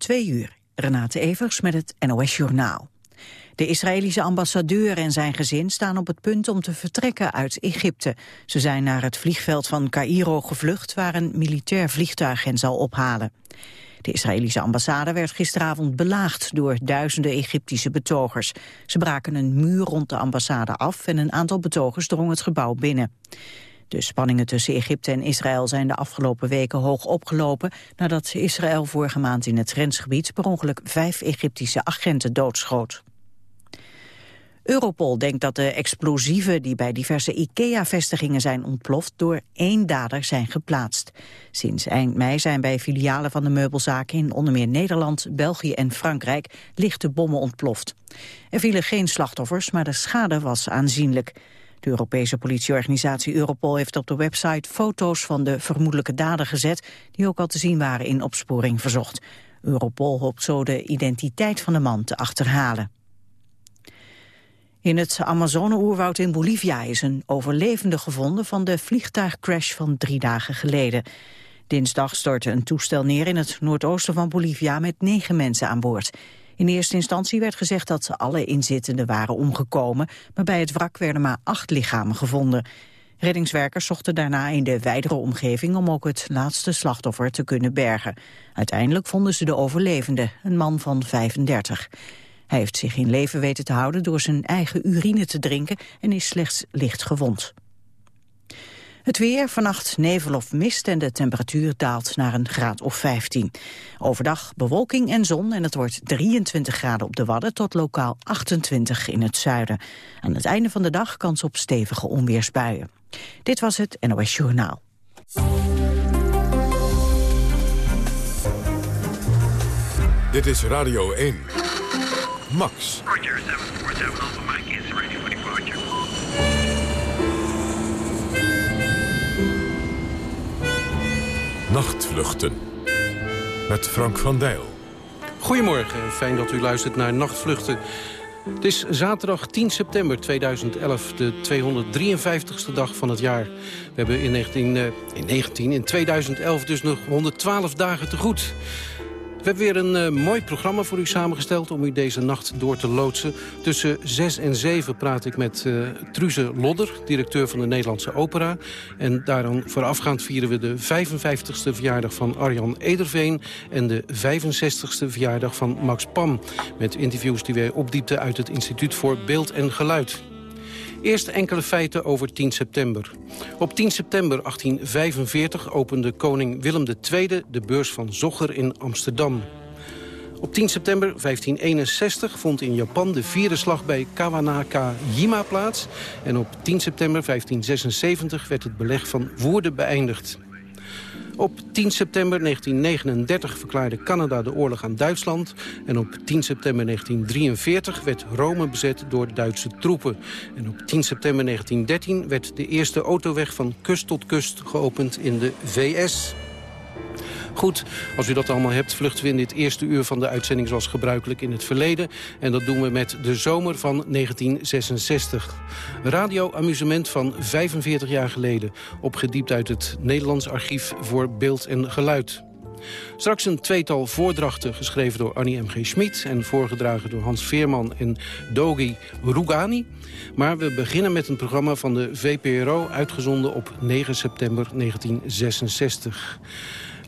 Twee uur. Renate Evers met het NOS Journaal. De Israëlische ambassadeur en zijn gezin staan op het punt om te vertrekken uit Egypte. Ze zijn naar het vliegveld van Cairo gevlucht waar een militair vliegtuig hen zal ophalen. De Israëlische ambassade werd gisteravond belaagd door duizenden Egyptische betogers. Ze braken een muur rond de ambassade af en een aantal betogers drong het gebouw binnen. De spanningen tussen Egypte en Israël zijn de afgelopen weken hoog opgelopen... nadat Israël vorige maand in het grensgebied per ongeluk vijf Egyptische agenten doodschoot. Europol denkt dat de explosieven die bij diverse IKEA-vestigingen zijn ontploft door één dader zijn geplaatst. Sinds eind mei zijn bij filialen van de meubelzaken in onder meer Nederland, België en Frankrijk lichte bommen ontploft. Er vielen geen slachtoffers, maar de schade was aanzienlijk. De Europese politieorganisatie Europol heeft op de website foto's van de vermoedelijke dader gezet, die ook al te zien waren in opsporing verzocht. Europol hoopt zo de identiteit van de man te achterhalen. In het Amazone-oerwoud in Bolivia is een overlevende gevonden van de vliegtuigcrash van drie dagen geleden. Dinsdag stortte een toestel neer in het noordoosten van Bolivia met negen mensen aan boord. In eerste instantie werd gezegd dat alle inzittenden waren omgekomen, maar bij het wrak werden maar acht lichamen gevonden. Reddingswerkers zochten daarna in de wijdere omgeving om ook het laatste slachtoffer te kunnen bergen. Uiteindelijk vonden ze de overlevende, een man van 35. Hij heeft zich in leven weten te houden door zijn eigen urine te drinken en is slechts licht gewond. Het weer, vannacht nevel of mist en de temperatuur daalt naar een graad of 15. Overdag bewolking en zon en het wordt 23 graden op de Wadden tot lokaal 28 in het zuiden. Aan het einde van de dag kans op stevige onweersbuien. Dit was het NOS Journaal. Dit is Radio 1. Max. Roger, 747 Nachtvluchten. Met Frank van Dijl. Goedemorgen, fijn dat u luistert naar Nachtvluchten. Het is zaterdag 10 september 2011, de 253ste dag van het jaar. We hebben in, 19, eh, in, 19, in 2011 dus nog 112 dagen te goed. We hebben weer een uh, mooi programma voor u samengesteld om u deze nacht door te loodsen. Tussen 6 en 7 praat ik met uh, Truze Lodder, directeur van de Nederlandse Opera. En daaraan voorafgaand vieren we de 55ste verjaardag van Arjan Ederveen... en de 65ste verjaardag van Max Pam. Met interviews die wij opdiepten uit het Instituut voor Beeld en Geluid. Eerst enkele feiten over 10 september. Op 10 september 1845 opende koning Willem II de beurs van Zogger in Amsterdam. Op 10 september 1561 vond in Japan de vierde slag bij Kawanaka-jima plaats. En op 10 september 1576 werd het beleg van Woerden beëindigd. Op 10 september 1939 verklaarde Canada de oorlog aan Duitsland. En op 10 september 1943 werd Rome bezet door Duitse troepen. En op 10 september 1913 werd de eerste autoweg van kust tot kust geopend in de VS. Goed, als u dat allemaal hebt, vluchten we in dit eerste uur van de uitzending zoals gebruikelijk in het verleden. En dat doen we met de zomer van 1966. Radio-amusement van 45 jaar geleden, opgediept uit het Nederlands Archief voor Beeld en Geluid. Straks een tweetal voordrachten geschreven door Annie M.G. Schmid... en voorgedragen door Hans Veerman en Dogi Rugani. Maar we beginnen met een programma van de VPRO... uitgezonden op 9 september 1966.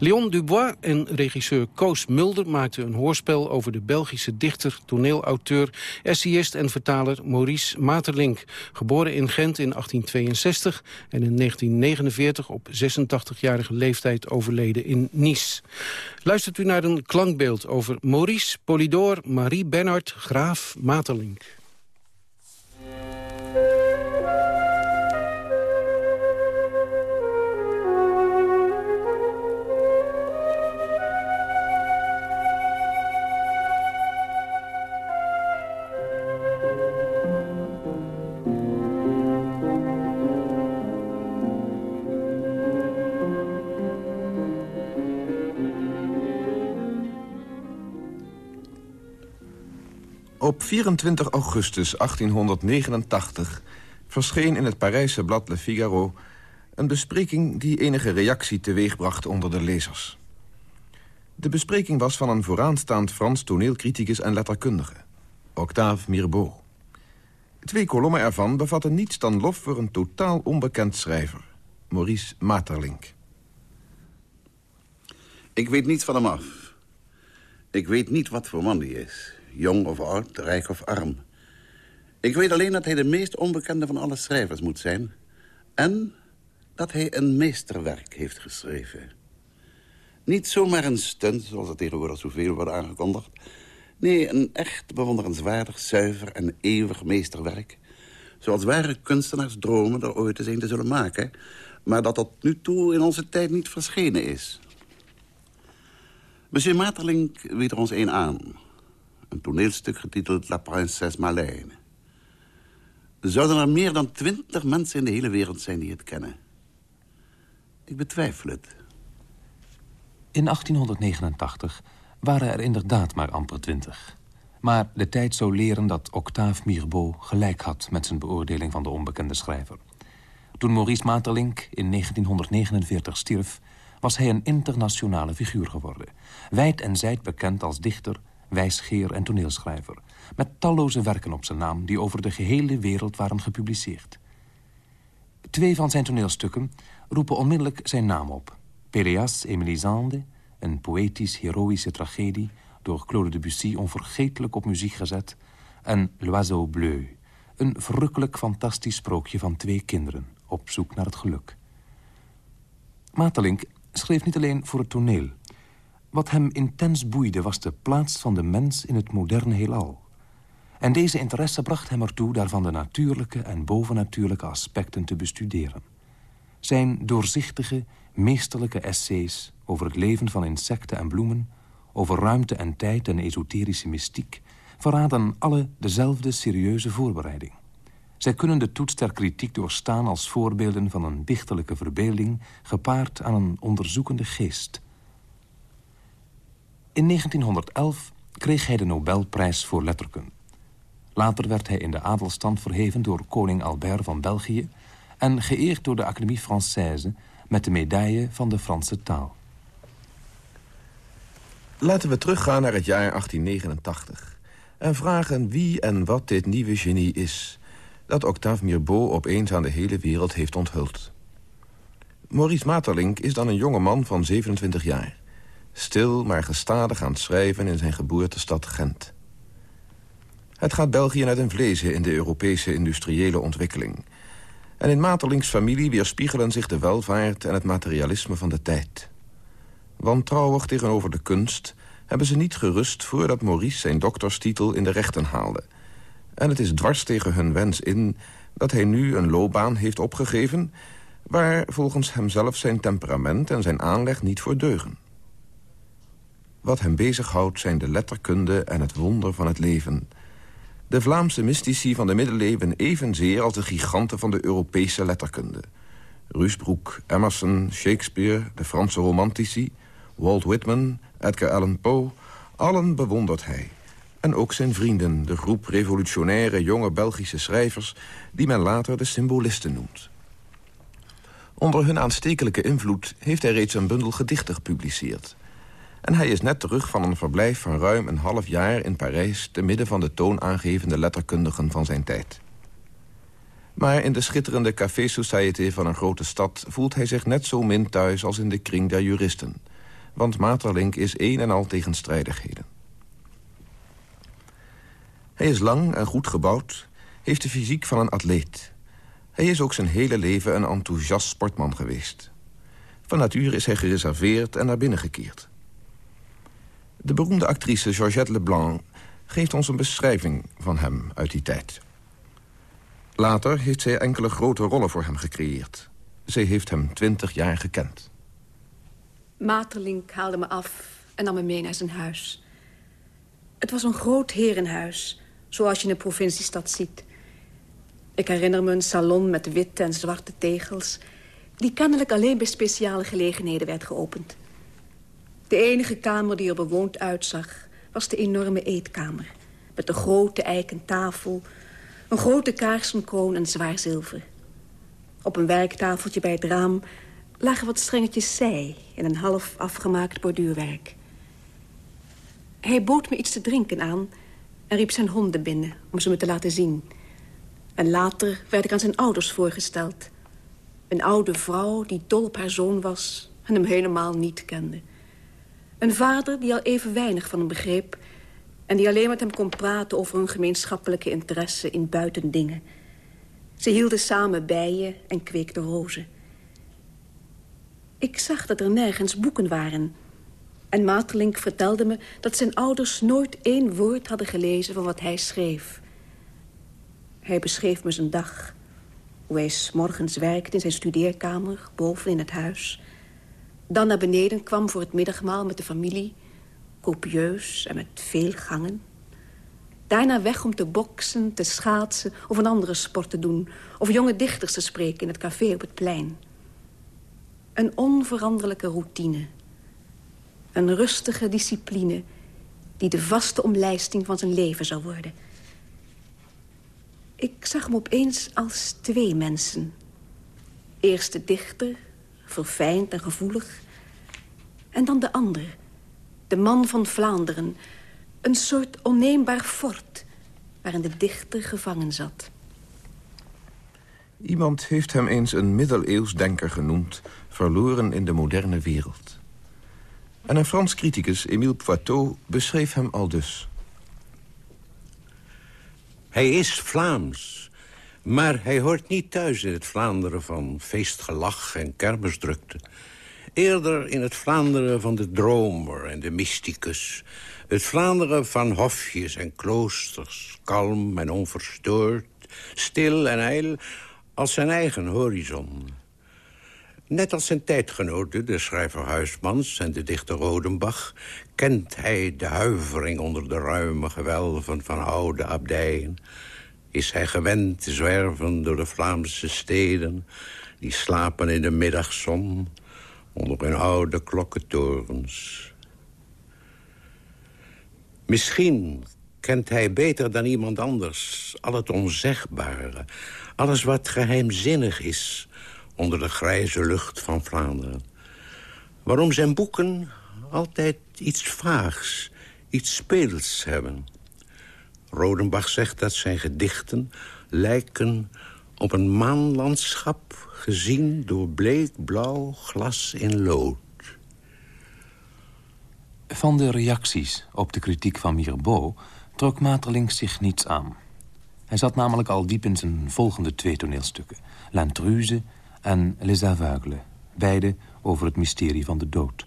Leon Dubois en regisseur Koos Mulder maakten een hoorspel... over de Belgische dichter, toneelauteur, essayist en vertaler Maurice Materlink. Geboren in Gent in 1862 en in 1949 op 86-jarige leeftijd overleden in Nice. Luistert u naar een klankbeeld over Maurice Polidor Marie Bernard Graaf Materlink. Op 24 augustus 1889 verscheen in het Parijse blad Le Figaro... een bespreking die enige reactie teweegbracht onder de lezers. De bespreking was van een vooraanstaand Frans toneelcriticus en letterkundige, Octave Mirbeau. Twee kolommen ervan bevatten niets dan lof voor een totaal onbekend schrijver, Maurice Maeterlinck. Ik weet niets van hem af. Ik weet niet wat voor man die is. Jong of oud, rijk of arm. Ik weet alleen dat hij de meest onbekende van alle schrijvers moet zijn. En dat hij een meesterwerk heeft geschreven. Niet zomaar een stunt, zoals er tegenwoordig zoveel wordt aangekondigd. Nee, een echt bewonderenswaardig, zuiver en eeuwig meesterwerk. Zoals ware kunstenaars dromen er ooit eens een te zullen maken... maar dat tot nu toe in onze tijd niet verschenen is. Monsieur Maeterlinck weet er ons een aan. Een toneelstuk getiteld La Princesse Marlène. Zouden er meer dan twintig mensen in de hele wereld zijn die het kennen? Ik betwijfel het. In 1889 waren er inderdaad maar amper twintig. Maar de tijd zou leren dat Octave Mirbeau gelijk had... met zijn beoordeling van de onbekende schrijver. Toen Maurice Maeterlinck in 1949 stierf... was hij een internationale figuur geworden. Wijd en zijd bekend als dichter, wijsgeer en toneelschrijver... met talloze werken op zijn naam die over de gehele wereld waren gepubliceerd. Twee van zijn toneelstukken roepen onmiddellijk zijn naam op. Péléas et Mélisande, een poëtisch-heroïsche tragedie... door Claude Debussy onvergetelijk op muziek gezet... en L'Oiseau Bleu, een verrukkelijk fantastisch sprookje van twee kinderen... op zoek naar het geluk. Maeterlinck schreef niet alleen voor het toneel. Wat hem intens boeide was de plaats van de mens in het moderne heelal. En deze interesse bracht hem ertoe daarvan de natuurlijke en bovennatuurlijke aspecten te bestuderen. Zijn doorzichtige, meesterlijke essays over het leven van insecten en bloemen... over ruimte en tijd en esoterische mystiek... verraden alle dezelfde serieuze voorbereiding. Zij kunnen de toets der kritiek doorstaan als voorbeelden van een dichterlijke verbeelding... gepaard aan een onderzoekende geest. In 1911 kreeg hij de Nobelprijs voor letterkunde. Later werd hij in de adelstand verheven door koning Albert van België... en geëerd door de Académie Française met de medaille van de Franse taal. Laten we teruggaan naar het jaar 1889 en vragen wie en wat dit nieuwe genie is... dat Octave Mirbeau opeens aan de hele wereld heeft onthuld. Maurice Maeterlinck is dan een jonge man van 27 jaar. Stil, maar gestadig aan het schrijven in zijn geboortestad Gent. Het gaat België net een vlezen in de Europese industriële ontwikkeling. En in Maeterlinck's familie weerspiegelen zich de welvaart en het materialisme van de tijd. Wantrouwig tegenover de kunst hebben ze niet gerust... voordat Maurice zijn dokterstitel in de rechten haalde. En het is dwars tegen hun wens in dat hij nu een loopbaan heeft opgegeven... waar volgens hemzelf zijn temperament en zijn aanleg niet voor deugen. Wat hem bezighoudt zijn de letterkunde en het wonder van het leven... De Vlaamse mystici van de middeleeuwen evenzeer als de giganten van de Europese letterkunde. Rusbroek, Emerson, Shakespeare, de Franse romantici... Walt Whitman, Edgar Allan Poe, allen bewondert hij. En ook zijn vrienden, de groep revolutionaire jonge Belgische schrijvers... die men later de symbolisten noemt. Onder hun aanstekelijke invloed heeft hij reeds een bundel gedichten gepubliceerd. En hij is net terug van een verblijf van ruim een half jaar in Parijs... te midden van de toonaangevende letterkundigen van zijn tijd. Maar in de schitterende Café Society van een grote stad... voelt hij zich net zo min thuis als in de kring der juristen. Want Maeterlinck is een en al tegenstrijdigheden. Hij is lang en goed gebouwd, heeft de fysiek van een atleet. Hij is ook zijn hele leven een enthousiast sportman geweest. Van natuur is hij gereserveerd en naar binnen gekeerd. De beroemde actrice Georgette Leblanc geeft ons een beschrijving van hem uit die tijd. Later heeft zij enkele grote rollen voor hem gecreëerd. Zij heeft hem twintig jaar gekend. Materlink haalde me af en nam me mee naar zijn huis. Het was een groot herenhuis, zoals je in een provinciestad ziet. Ik herinner me een salon met witte en zwarte tegels... die kennelijk alleen bij speciale gelegenheden werd geopend. De enige kamer die er bewoond uitzag was de enorme eetkamer. Met een grote eiken tafel, een grote kaarsenkroon en zwaar zilver. Op een werktafeltje bij het raam lagen wat strengetjes zij... in een half afgemaakt borduurwerk. Hij bood me iets te drinken aan en riep zijn honden binnen om ze me te laten zien. En later werd ik aan zijn ouders voorgesteld. Een oude vrouw die dol op haar zoon was en hem helemaal niet kende. Een vader die al even weinig van hem begreep... en die alleen met hem kon praten over hun gemeenschappelijke interesse in buitendingen. Ze hielden samen bijen en kweekten rozen. Ik zag dat er nergens boeken waren. En Materlink vertelde me dat zijn ouders nooit één woord hadden gelezen van wat hij schreef. Hij beschreef me zijn dag. Hoe hij s morgens werkte in zijn studeerkamer, boven in het huis. Dan naar beneden kwam voor het middagmaal met de familie. Copieus en met veel gangen. Daarna weg om te boksen, te schaatsen of een andere sport te doen. Of jonge dichters te spreken in het café op het plein. Een onveranderlijke routine. Een rustige discipline die de vaste omlijsting van zijn leven zou worden. Ik zag hem opeens als twee mensen. Eerst de dichter, verfijnd en gevoelig. En dan de ander, de man van Vlaanderen. Een soort onneembaar fort waarin de dichter gevangen zat. Iemand heeft hem eens een middeleeuws denker genoemd... verloren in de moderne wereld. En een Frans criticus, Émile Poitot, beschreef hem al dus. Hij is Vlaams, maar hij hoort niet thuis in het Vlaanderen van feestgelach en kermisdrukte. Eerder in het Vlaanderen van de dromer en de mysticus. Het Vlaanderen van hofjes en kloosters, kalm en onverstoord, stil en ijl als zijn eigen horizon. Net als zijn tijdgenoten, de schrijver Huismans en de dichter Rodenbach... kent hij de huivering onder de ruime gewelven van oude abdijen. Is hij gewend te zwerven door de Vlaamse steden... die slapen in de middagzon onder hun oude klokkentorens. Misschien kent hij beter dan iemand anders al het onzegbare... alles wat geheimzinnig is onder de grijze lucht van Vlaanderen. Waarom zijn boeken altijd iets vaags, iets speels hebben. Rodenbach zegt dat zijn gedichten lijken op een maanlandschap... gezien door bleekblauw glas in lood. Van de reacties op de kritiek van Mirbeau trok Materlinck zich niets aan. Hij zat namelijk al diep in zijn volgende twee toneelstukken. L'Intruze en Les Aveugles, beide over het mysterie van de dood.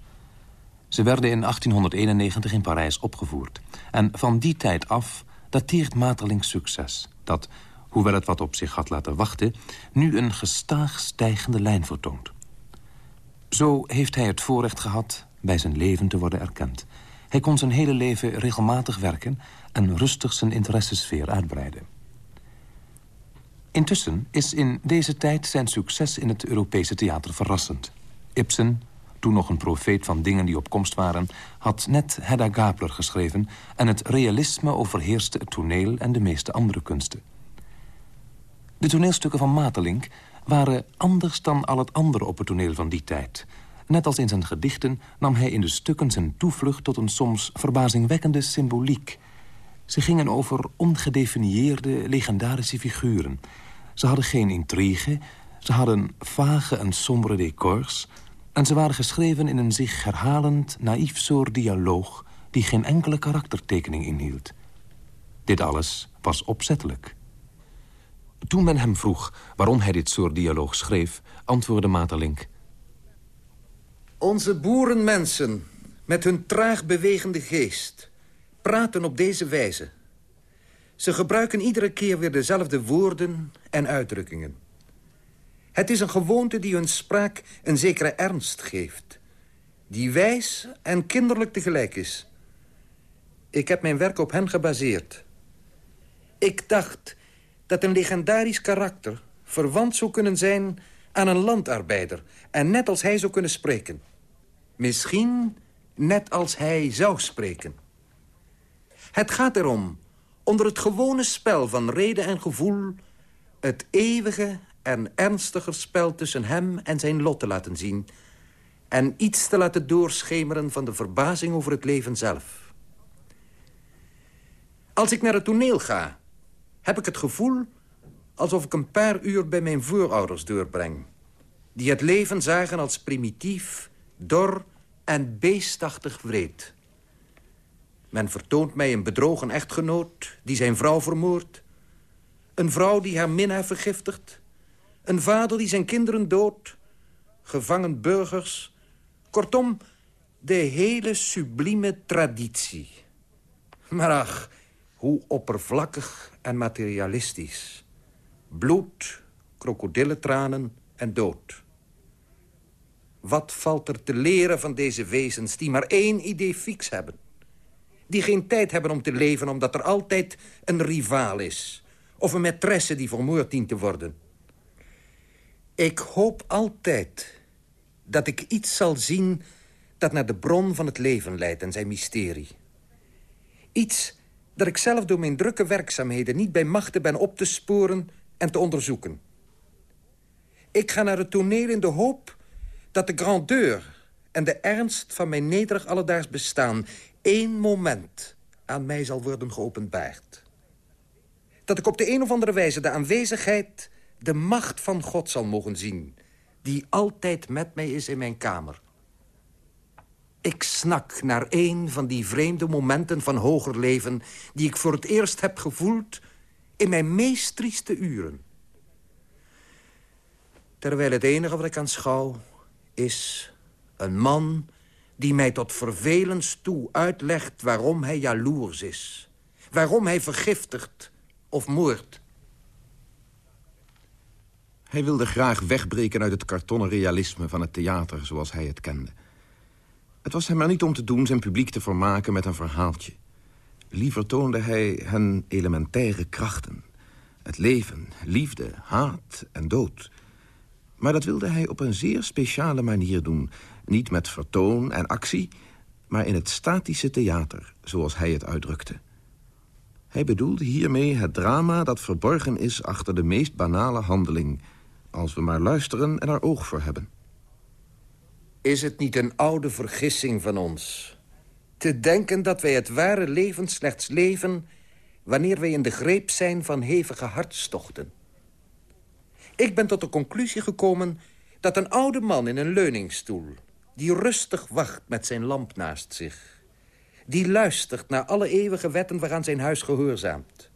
Ze werden in 1891 in Parijs opgevoerd. En van die tijd af dateert Materlinck's succes... dat, hoewel het wat op zich had laten wachten... nu een gestaag stijgende lijn vertoont. Zo heeft hij het voorrecht gehad bij zijn leven te worden erkend. Hij kon zijn hele leven regelmatig werken... en rustig zijn interessesfeer uitbreiden. Intussen is in deze tijd zijn succes in het Europese theater verrassend. Ibsen, toen nog een profeet van dingen die op komst waren... had net Hedda Gabler geschreven... en het realisme overheerste het toneel en de meeste andere kunsten. De toneelstukken van Matelink waren anders dan al het andere op het toneel van die tijd. Net als in zijn gedichten nam hij in de stukken zijn toevlucht... tot een soms verbazingwekkende symboliek. Ze gingen over ongedefinieerde legendarische figuren... Ze hadden geen intrigue, ze hadden vage en sombere decors... en ze waren geschreven in een zich herhalend, naïef soort dialoog... die geen enkele karaktertekening inhield. Dit alles was opzettelijk. Toen men hem vroeg waarom hij dit soort dialoog schreef... antwoordde Materlink... Onze boerenmensen, met hun traag bewegende geest... praten op deze wijze... Ze gebruiken iedere keer weer dezelfde woorden en uitdrukkingen. Het is een gewoonte die hun spraak een zekere ernst geeft. Die wijs en kinderlijk tegelijk is. Ik heb mijn werk op hen gebaseerd. Ik dacht dat een legendarisch karakter verwant zou kunnen zijn aan een landarbeider... en net als hij zou kunnen spreken. Misschien net als hij zou spreken. Het gaat erom onder het gewone spel van reden en gevoel... het eeuwige en ernstiger spel tussen hem en zijn lot te laten zien... en iets te laten doorschemeren van de verbazing over het leven zelf. Als ik naar het toneel ga, heb ik het gevoel... alsof ik een paar uur bij mijn voorouders doorbreng. Die het leven zagen als primitief, dor en beestachtig wreed. Men vertoont mij een bedrogen echtgenoot die zijn vrouw vermoordt. Een vrouw die haar minnaar vergiftigt. Een vader die zijn kinderen doodt. Gevangen burgers. Kortom, de hele sublieme traditie. Maar ach, hoe oppervlakkig en materialistisch. Bloed, krokodillentranen en dood. Wat valt er te leren van deze wezens die maar één idee fix hebben? Die geen tijd hebben om te leven omdat er altijd een rivaal is. Of een maîtresse die vermoord dient te worden. Ik hoop altijd dat ik iets zal zien dat naar de bron van het leven leidt en zijn mysterie. Iets dat ik zelf door mijn drukke werkzaamheden niet bij machten ben op te sporen en te onderzoeken. Ik ga naar het toneel in de hoop dat de grandeur en de ernst van mijn nederig alledaags bestaan... één moment aan mij zal worden geopenbaard. Dat ik op de een of andere wijze de aanwezigheid, de macht van God zal mogen zien... die altijd met mij is in mijn kamer. Ik snak naar een van die vreemde momenten van hoger leven... die ik voor het eerst heb gevoeld in mijn meest trieste uren. Terwijl het enige wat ik aanschouw is een man die mij tot vervelens toe uitlegt waarom hij jaloers is. Waarom hij vergiftigt of moordt. Hij wilde graag wegbreken uit het kartonnen realisme van het theater zoals hij het kende. Het was hem maar niet om te doen zijn publiek te vermaken met een verhaaltje. Liever toonde hij hen elementaire krachten. Het leven, liefde, haat en dood. Maar dat wilde hij op een zeer speciale manier doen. Niet met vertoon en actie, maar in het statische theater, zoals hij het uitdrukte. Hij bedoelde hiermee het drama dat verborgen is achter de meest banale handeling... als we maar luisteren en er oog voor hebben. Is het niet een oude vergissing van ons? Te denken dat wij het ware leven slechts leven... wanneer wij in de greep zijn van hevige hartstochten. Ik ben tot de conclusie gekomen dat een oude man in een leuningstoel... die rustig wacht met zijn lamp naast zich... die luistert naar alle eeuwige wetten waaraan zijn huis gehoorzaamt.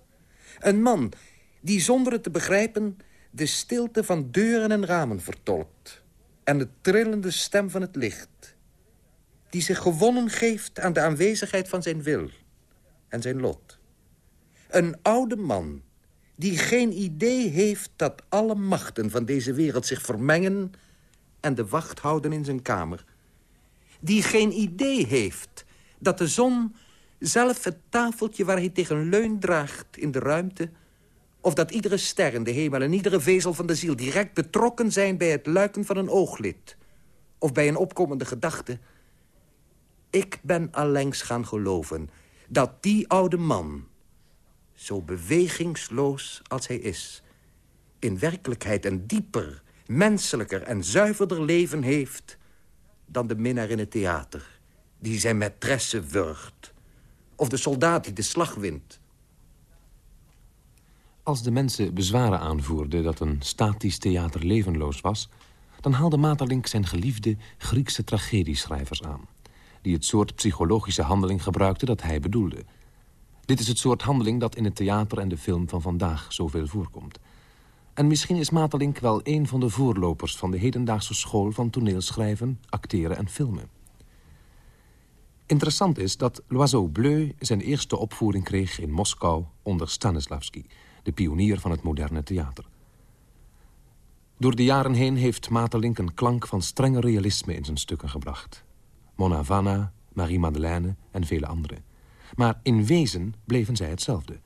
Een man die zonder het te begrijpen... de stilte van deuren en ramen vertolkt... en de trillende stem van het licht... die zich gewonnen geeft aan de aanwezigheid van zijn wil en zijn lot. Een oude man die geen idee heeft dat alle machten van deze wereld zich vermengen... en de wacht houden in zijn kamer. Die geen idee heeft dat de zon zelf het tafeltje waar hij tegen leun draagt in de ruimte... of dat iedere ster in de hemel en iedere vezel van de ziel... direct betrokken zijn bij het luiken van een ooglid... of bij een opkomende gedachte. Ik ben allengs gaan geloven dat die oude man zo bewegingsloos als hij is... in werkelijkheid een dieper, menselijker en zuiverder leven heeft... dan de minnaar in het theater, die zijn maîtresse wurgt... of de soldaat die de slag wint. Als de mensen bezwaren aanvoerden dat een statisch theater levenloos was... dan haalde Materlink zijn geliefde Griekse tragedieschrijvers aan... die het soort psychologische handeling gebruikten dat hij bedoelde... Dit is het soort handeling dat in het theater en de film van vandaag zoveel voorkomt. En misschien is Materlink wel een van de voorlopers van de hedendaagse school van toneelschrijven, acteren en filmen. Interessant is dat L'Oiseau Bleu zijn eerste opvoering kreeg in Moskou onder Stanislavski, de pionier van het moderne theater. Door de jaren heen heeft Materlink een klank van strenge realisme in zijn stukken gebracht. Mona Havana, Marie-Madeleine en vele anderen. Maar in wezen bleven zij hetzelfde.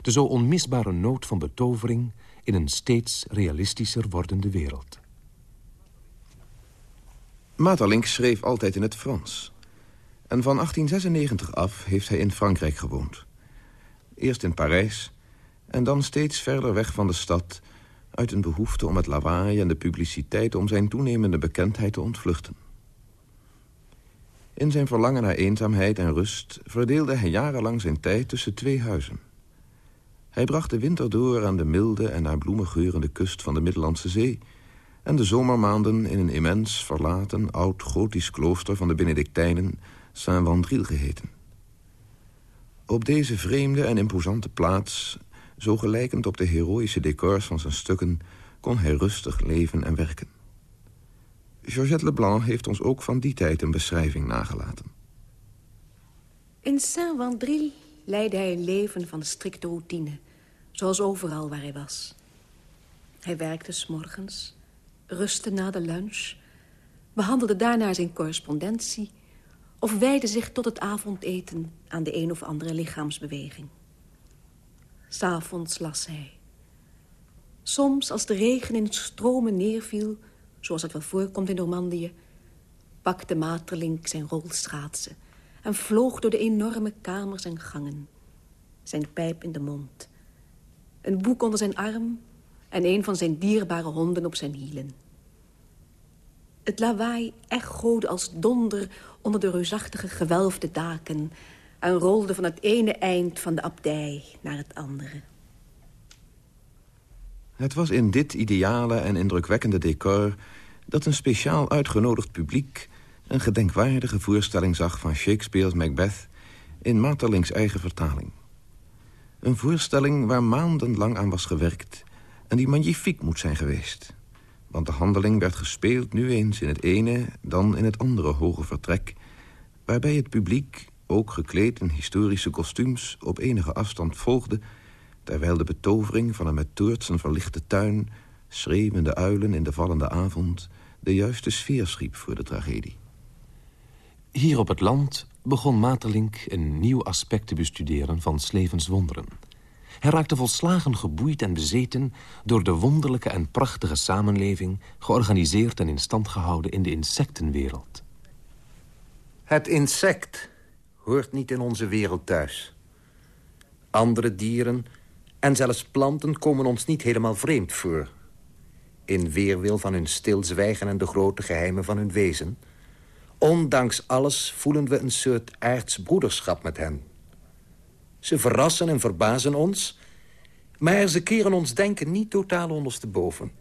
De zo onmisbare nood van betovering in een steeds realistischer wordende wereld. Maeterlinck schreef altijd in het Frans. En van 1896 af heeft hij in Frankrijk gewoond. Eerst in Parijs en dan steeds verder weg van de stad... uit een behoefte om het lawaai en de publiciteit... om zijn toenemende bekendheid te ontvluchten. In zijn verlangen naar eenzaamheid en rust verdeelde hij jarenlang zijn tijd tussen twee huizen. Hij bracht de winter door aan de milde en naar bloemen geurende kust van de Middellandse Zee... en de zomermaanden in een immens, verlaten, oud gotisch klooster van de Benedictijnen... Saint-Wandrille geheten. Op deze vreemde en imposante plaats, zo gelijkend op de heroïsche decors van zijn stukken... kon hij rustig leven en werken. Georgette Leblanc heeft ons ook van die tijd een beschrijving nagelaten. In Saint-Wandrille leidde hij een leven van strikte routine... zoals overal waar hij was. Hij werkte s morgens, rustte na de lunch... behandelde daarna zijn correspondentie... of wijde zich tot het avondeten aan de een of andere lichaamsbeweging. S'avonds las hij. Soms, als de regen in stromen neerviel... zoals het wel voorkomt in Normandië... pakte Materlink zijn rolschaatsen... en vloog door de enorme kamers en gangen. Zijn pijp in de mond. Een boek onder zijn arm... en een van zijn dierbare honden op zijn hielen. Het lawaai echode als donder onder de reusachtige gewelfde daken... en rolde van het ene eind van de abdij naar het andere. Het was in dit ideale en indrukwekkende decor... dat een speciaal uitgenodigd publiek... een gedenkwaardige voorstelling zag van Shakespeare's Macbeth... in Materlings eigen vertaling. Een voorstelling waar maandenlang aan was gewerkt... en die magnifiek moet zijn geweest. Want de handeling werd gespeeld nu eens in het ene... dan in het andere hoge vertrek... waarbij het publiek, ook gekleed in historische kostuums... op enige afstand volgde terwijl de betovering van een met toortsen verlichte tuin... schreeuwende uilen in de vallende avond... de juiste sfeer schiep voor de tragedie. Hier op het land begon Materlink een nieuw aspect te bestuderen van Slevens wonderen. Hij raakte volslagen geboeid en bezeten door de wonderlijke en prachtige samenleving... georganiseerd en in stand gehouden in de insectenwereld. Het insect hoort niet in onze wereld thuis. Andere dieren en zelfs planten komen ons niet helemaal vreemd voor. In weerwil van hun stilzwijgen en de grote geheimen van hun wezen... ondanks alles voelen we een soort aardsbroederschap met hen. Ze verrassen en verbazen ons... maar ze keren ons denken niet totaal ondersteboven.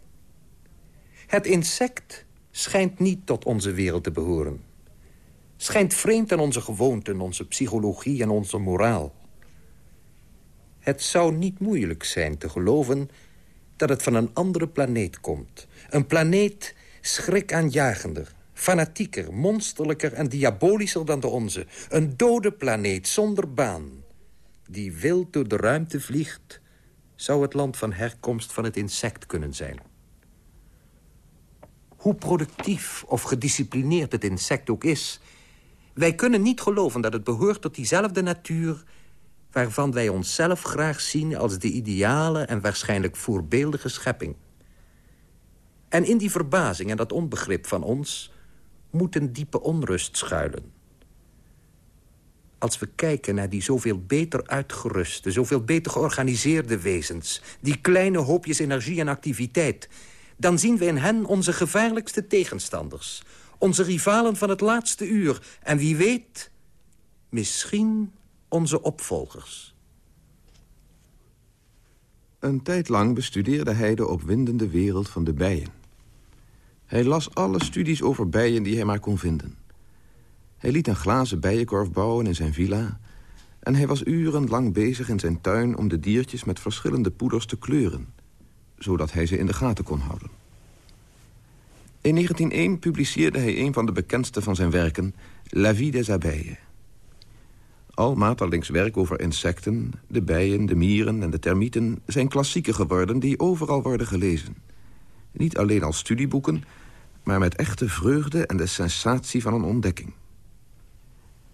Het insect schijnt niet tot onze wereld te behoren. Schijnt vreemd aan onze gewoonten, onze psychologie en onze moraal. Het zou niet moeilijk zijn te geloven dat het van een andere planeet komt. Een planeet schrikaanjagender, fanatieker, monsterlijker en diabolischer dan de onze. Een dode planeet zonder baan. Die wild door de ruimte vliegt, zou het land van herkomst van het insect kunnen zijn. Hoe productief of gedisciplineerd het insect ook is... wij kunnen niet geloven dat het behoort tot diezelfde natuur waarvan wij onszelf graag zien als de ideale en waarschijnlijk voorbeeldige schepping. En in die verbazing en dat onbegrip van ons moet een diepe onrust schuilen. Als we kijken naar die zoveel beter uitgeruste, zoveel beter georganiseerde wezens... die kleine hoopjes energie en activiteit... dan zien we in hen onze gevaarlijkste tegenstanders. Onze rivalen van het laatste uur. En wie weet, misschien onze opvolgers. Een tijd lang bestudeerde hij de opwindende wereld van de bijen. Hij las alle studies over bijen die hij maar kon vinden. Hij liet een glazen bijenkorf bouwen in zijn villa... en hij was urenlang bezig in zijn tuin om de diertjes met verschillende poeders te kleuren... zodat hij ze in de gaten kon houden. In 1901 publiceerde hij een van de bekendste van zijn werken... La vie des abeilles. Al Materlinks werk over insecten, de bijen, de mieren en de termieten... zijn klassieken geworden die overal worden gelezen. Niet alleen als studieboeken, maar met echte vreugde en de sensatie van een ontdekking.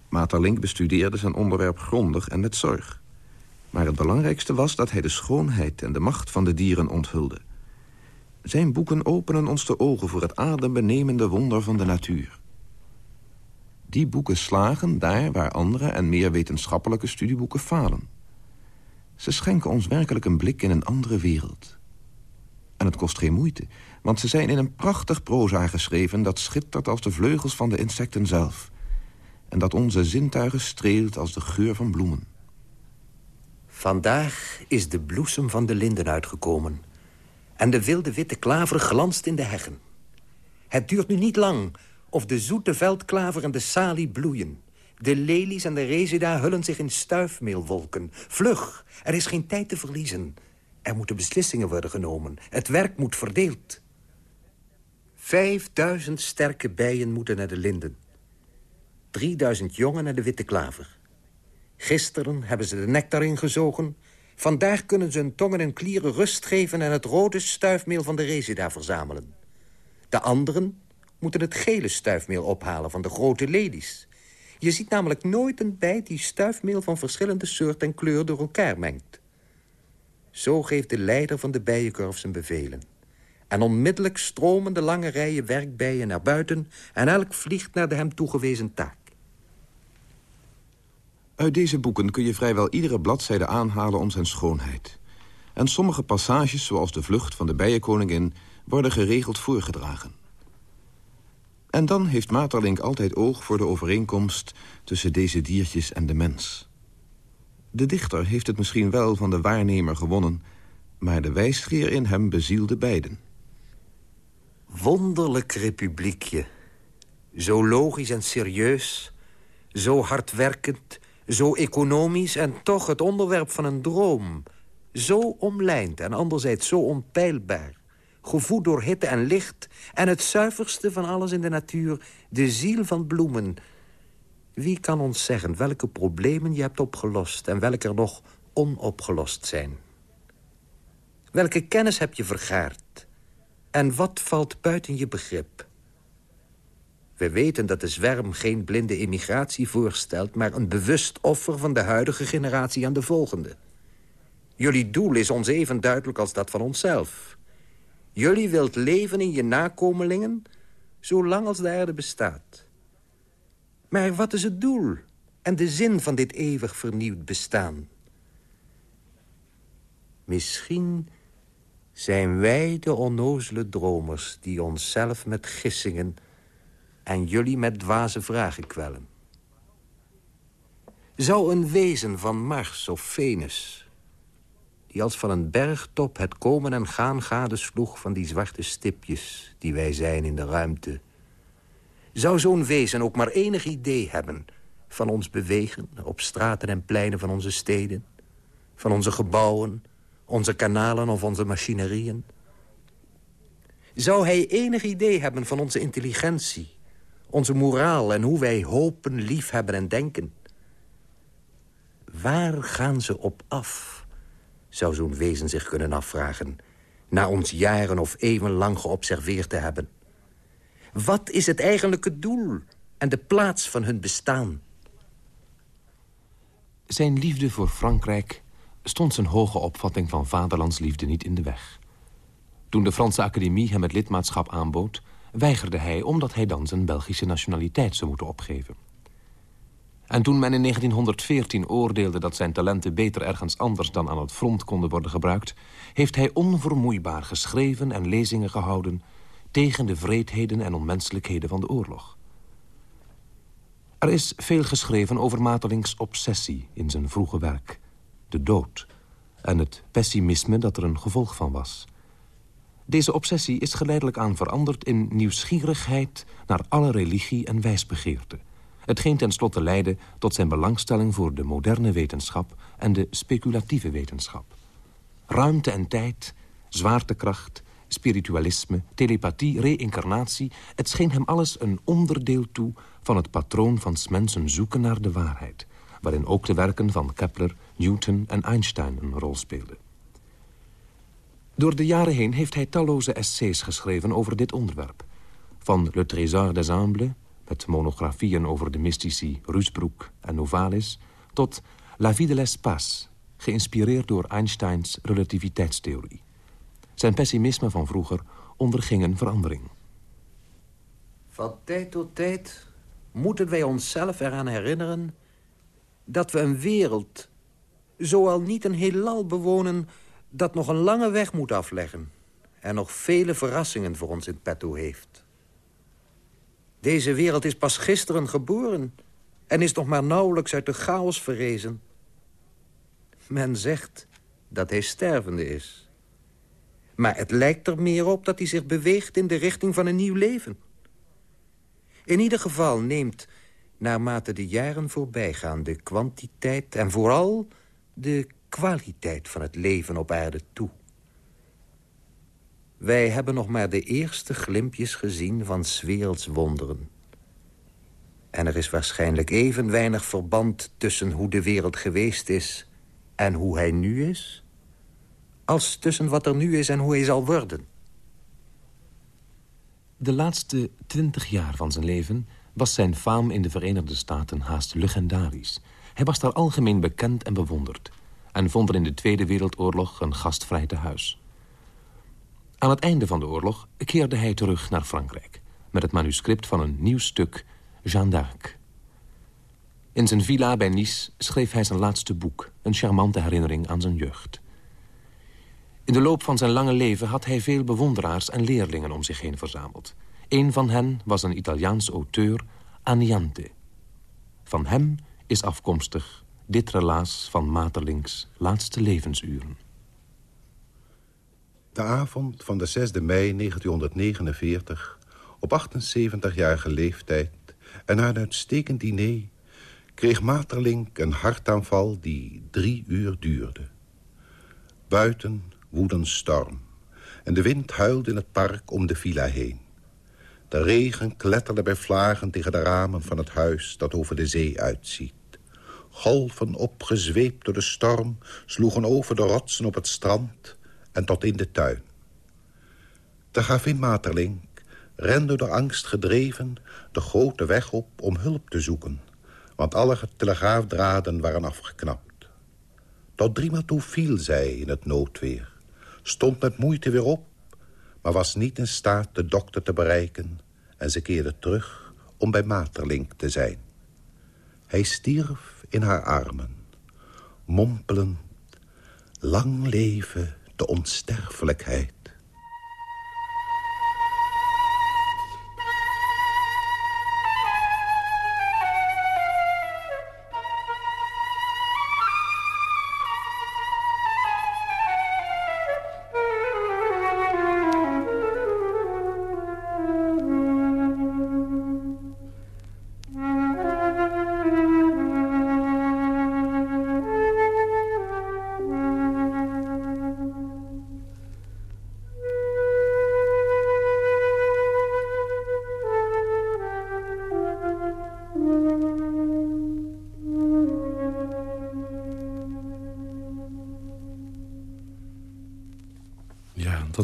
Materlink bestudeerde zijn onderwerp grondig en met zorg. Maar het belangrijkste was dat hij de schoonheid en de macht van de dieren onthulde. Zijn boeken openen ons de ogen voor het adembenemende wonder van de natuur. Die boeken slagen daar waar andere en meer wetenschappelijke studieboeken falen. Ze schenken ons werkelijk een blik in een andere wereld. En het kost geen moeite, want ze zijn in een prachtig proza geschreven... dat schittert als de vleugels van de insecten zelf... en dat onze zintuigen streelt als de geur van bloemen. Vandaag is de bloesem van de linden uitgekomen... en de wilde witte klaver glanst in de heggen. Het duurt nu niet lang of de zoete veldklaver en de salie bloeien. De lelies en de resida hullen zich in stuifmeelwolken. Vlug, er is geen tijd te verliezen. Er moeten beslissingen worden genomen. Het werk moet verdeeld. Vijfduizend sterke bijen moeten naar de linden. Drieduizend jongen naar de witte klaver. Gisteren hebben ze de nectar ingezogen. Vandaag kunnen ze hun tongen en klieren rust geven... en het rode stuifmeel van de resida verzamelen. De anderen moeten het gele stuifmeel ophalen van de grote lelies. Je ziet namelijk nooit een bij die stuifmeel van verschillende soort en kleur door elkaar mengt. Zo geeft de leider van de bijenkorf zijn bevelen. En onmiddellijk stromen de lange rijen werkbijen naar buiten... en elk vliegt naar de hem toegewezen taak. Uit deze boeken kun je vrijwel iedere bladzijde aanhalen om zijn schoonheid. En sommige passages, zoals de vlucht van de bijenkoningin... worden geregeld voorgedragen. En dan heeft Materlink altijd oog voor de overeenkomst... tussen deze diertjes en de mens. De dichter heeft het misschien wel van de waarnemer gewonnen... maar de wijsgeer in hem bezielde beiden. Wonderlijk republiekje. Zo logisch en serieus. Zo hardwerkend. Zo economisch en toch het onderwerp van een droom. Zo omlijnd en anderzijds zo onpeilbaar. Gevoed door hitte en licht. En het zuiverste van alles in de natuur. De ziel van bloemen. Wie kan ons zeggen welke problemen je hebt opgelost... en welke er nog onopgelost zijn? Welke kennis heb je vergaard? En wat valt buiten je begrip? We weten dat de zwerm geen blinde immigratie voorstelt... maar een bewust offer van de huidige generatie aan de volgende. Jullie doel is ons even duidelijk als dat van onszelf. Jullie wilt leven in je nakomelingen... zolang als de aarde bestaat. Maar wat is het doel en de zin van dit eeuwig vernieuwd bestaan? Misschien zijn wij de onnozele dromers... die onszelf met gissingen en jullie met dwaze vragen kwellen. Zou een wezen van Mars of Venus... die als van een bergtop het komen en gaan gadesloeg... van die zwarte stipjes die wij zijn in de ruimte... zou zo'n wezen ook maar enig idee hebben... van ons bewegen op straten en pleinen van onze steden... van onze gebouwen, onze kanalen of onze machinerieën... Zou hij enig idee hebben van onze intelligentie onze moraal en hoe wij hopen, liefhebben en denken. Waar gaan ze op af, zou zo'n wezen zich kunnen afvragen... na ons jaren of eeuwenlang geobserveerd te hebben. Wat is het eigenlijke doel en de plaats van hun bestaan? Zijn liefde voor Frankrijk stond zijn hoge opvatting van vaderlandsliefde niet in de weg. Toen de Franse Academie hem het lidmaatschap aanbood weigerde hij omdat hij dan zijn Belgische nationaliteit zou moeten opgeven. En toen men in 1914 oordeelde dat zijn talenten beter ergens anders dan aan het front konden worden gebruikt, heeft hij onvermoeibaar geschreven en lezingen gehouden tegen de vreedheden en onmenselijkheden van de oorlog. Er is veel geschreven over Matelings obsessie in zijn vroege werk, de dood en het pessimisme dat er een gevolg van was. Deze obsessie is geleidelijk aan veranderd in nieuwsgierigheid naar alle religie en wijsbegeerte. Hetgeen tenslotte leidde tot zijn belangstelling voor de moderne wetenschap en de speculatieve wetenschap. Ruimte en tijd, zwaartekracht, spiritualisme, telepathie, reïncarnatie... het scheen hem alles een onderdeel toe van het patroon van mensen zoeken naar de waarheid... waarin ook de werken van Kepler, Newton en Einstein een rol speelden. Door de jaren heen heeft hij talloze essays geschreven over dit onderwerp. Van Le Trésor des Ambles, met monografieën over de mystici Rusbroek en Novalis... tot La vie de l'espace, geïnspireerd door Einsteins relativiteitstheorie. Zijn pessimisme van vroeger onderging een verandering. Van tijd tot tijd moeten wij onszelf eraan herinneren... dat we een wereld, zoal niet een heelal bewonen dat nog een lange weg moet afleggen... en nog vele verrassingen voor ons in petto heeft. Deze wereld is pas gisteren geboren... en is nog maar nauwelijks uit de chaos verrezen. Men zegt dat hij stervende is. Maar het lijkt er meer op dat hij zich beweegt in de richting van een nieuw leven. In ieder geval neemt, naarmate de jaren voorbij gaan... de kwantiteit en vooral de kwaliteit van het leven op aarde toe. Wij hebben nog maar de eerste glimpjes gezien van werelds wonderen. En er is waarschijnlijk even weinig verband tussen hoe de wereld geweest is... en hoe hij nu is... als tussen wat er nu is en hoe hij zal worden. De laatste twintig jaar van zijn leven was zijn faam in de Verenigde Staten haast legendarisch. Hij was daar algemeen bekend en bewonderd... en vond er in de Tweede Wereldoorlog een gastvrij tehuis. Aan het einde van de oorlog keerde hij terug naar Frankrijk... met het manuscript van een nieuw stuk, Jeanne d'Arc. In zijn villa bij Nice schreef hij zijn laatste boek... een charmante herinnering aan zijn jeugd. In de loop van zijn lange leven had hij veel bewonderaars en leerlingen om zich heen verzameld. Een van hen was een Italiaans auteur, Aniante. Van hem is afkomstig dit relaas van Materlinks laatste levensuren. De avond van de 6 mei 1949, op 78-jarige leeftijd... en na een uitstekend diner, kreeg Materlink een hartaanval die drie uur duurde. Buiten woedde een storm en de wind huilde in het park om de villa heen. De regen kletterde bij vlagen tegen de ramen van het huis dat over de zee uitziet. Golven opgezweept door de storm sloegen over de rotsen op het strand en tot in de tuin. De gravin Materlink rende door angst gedreven de grote weg op om hulp te zoeken, want alle telegraafdraden waren afgeknapt. Tot driemaal toe viel zij in het noodweer, stond met moeite weer op, maar was niet in staat de dokter te bereiken en ze keerde terug om bij Materlink te zijn. Hij stierf in haar armen, mompelend, lang leven de onsterfelijkheid.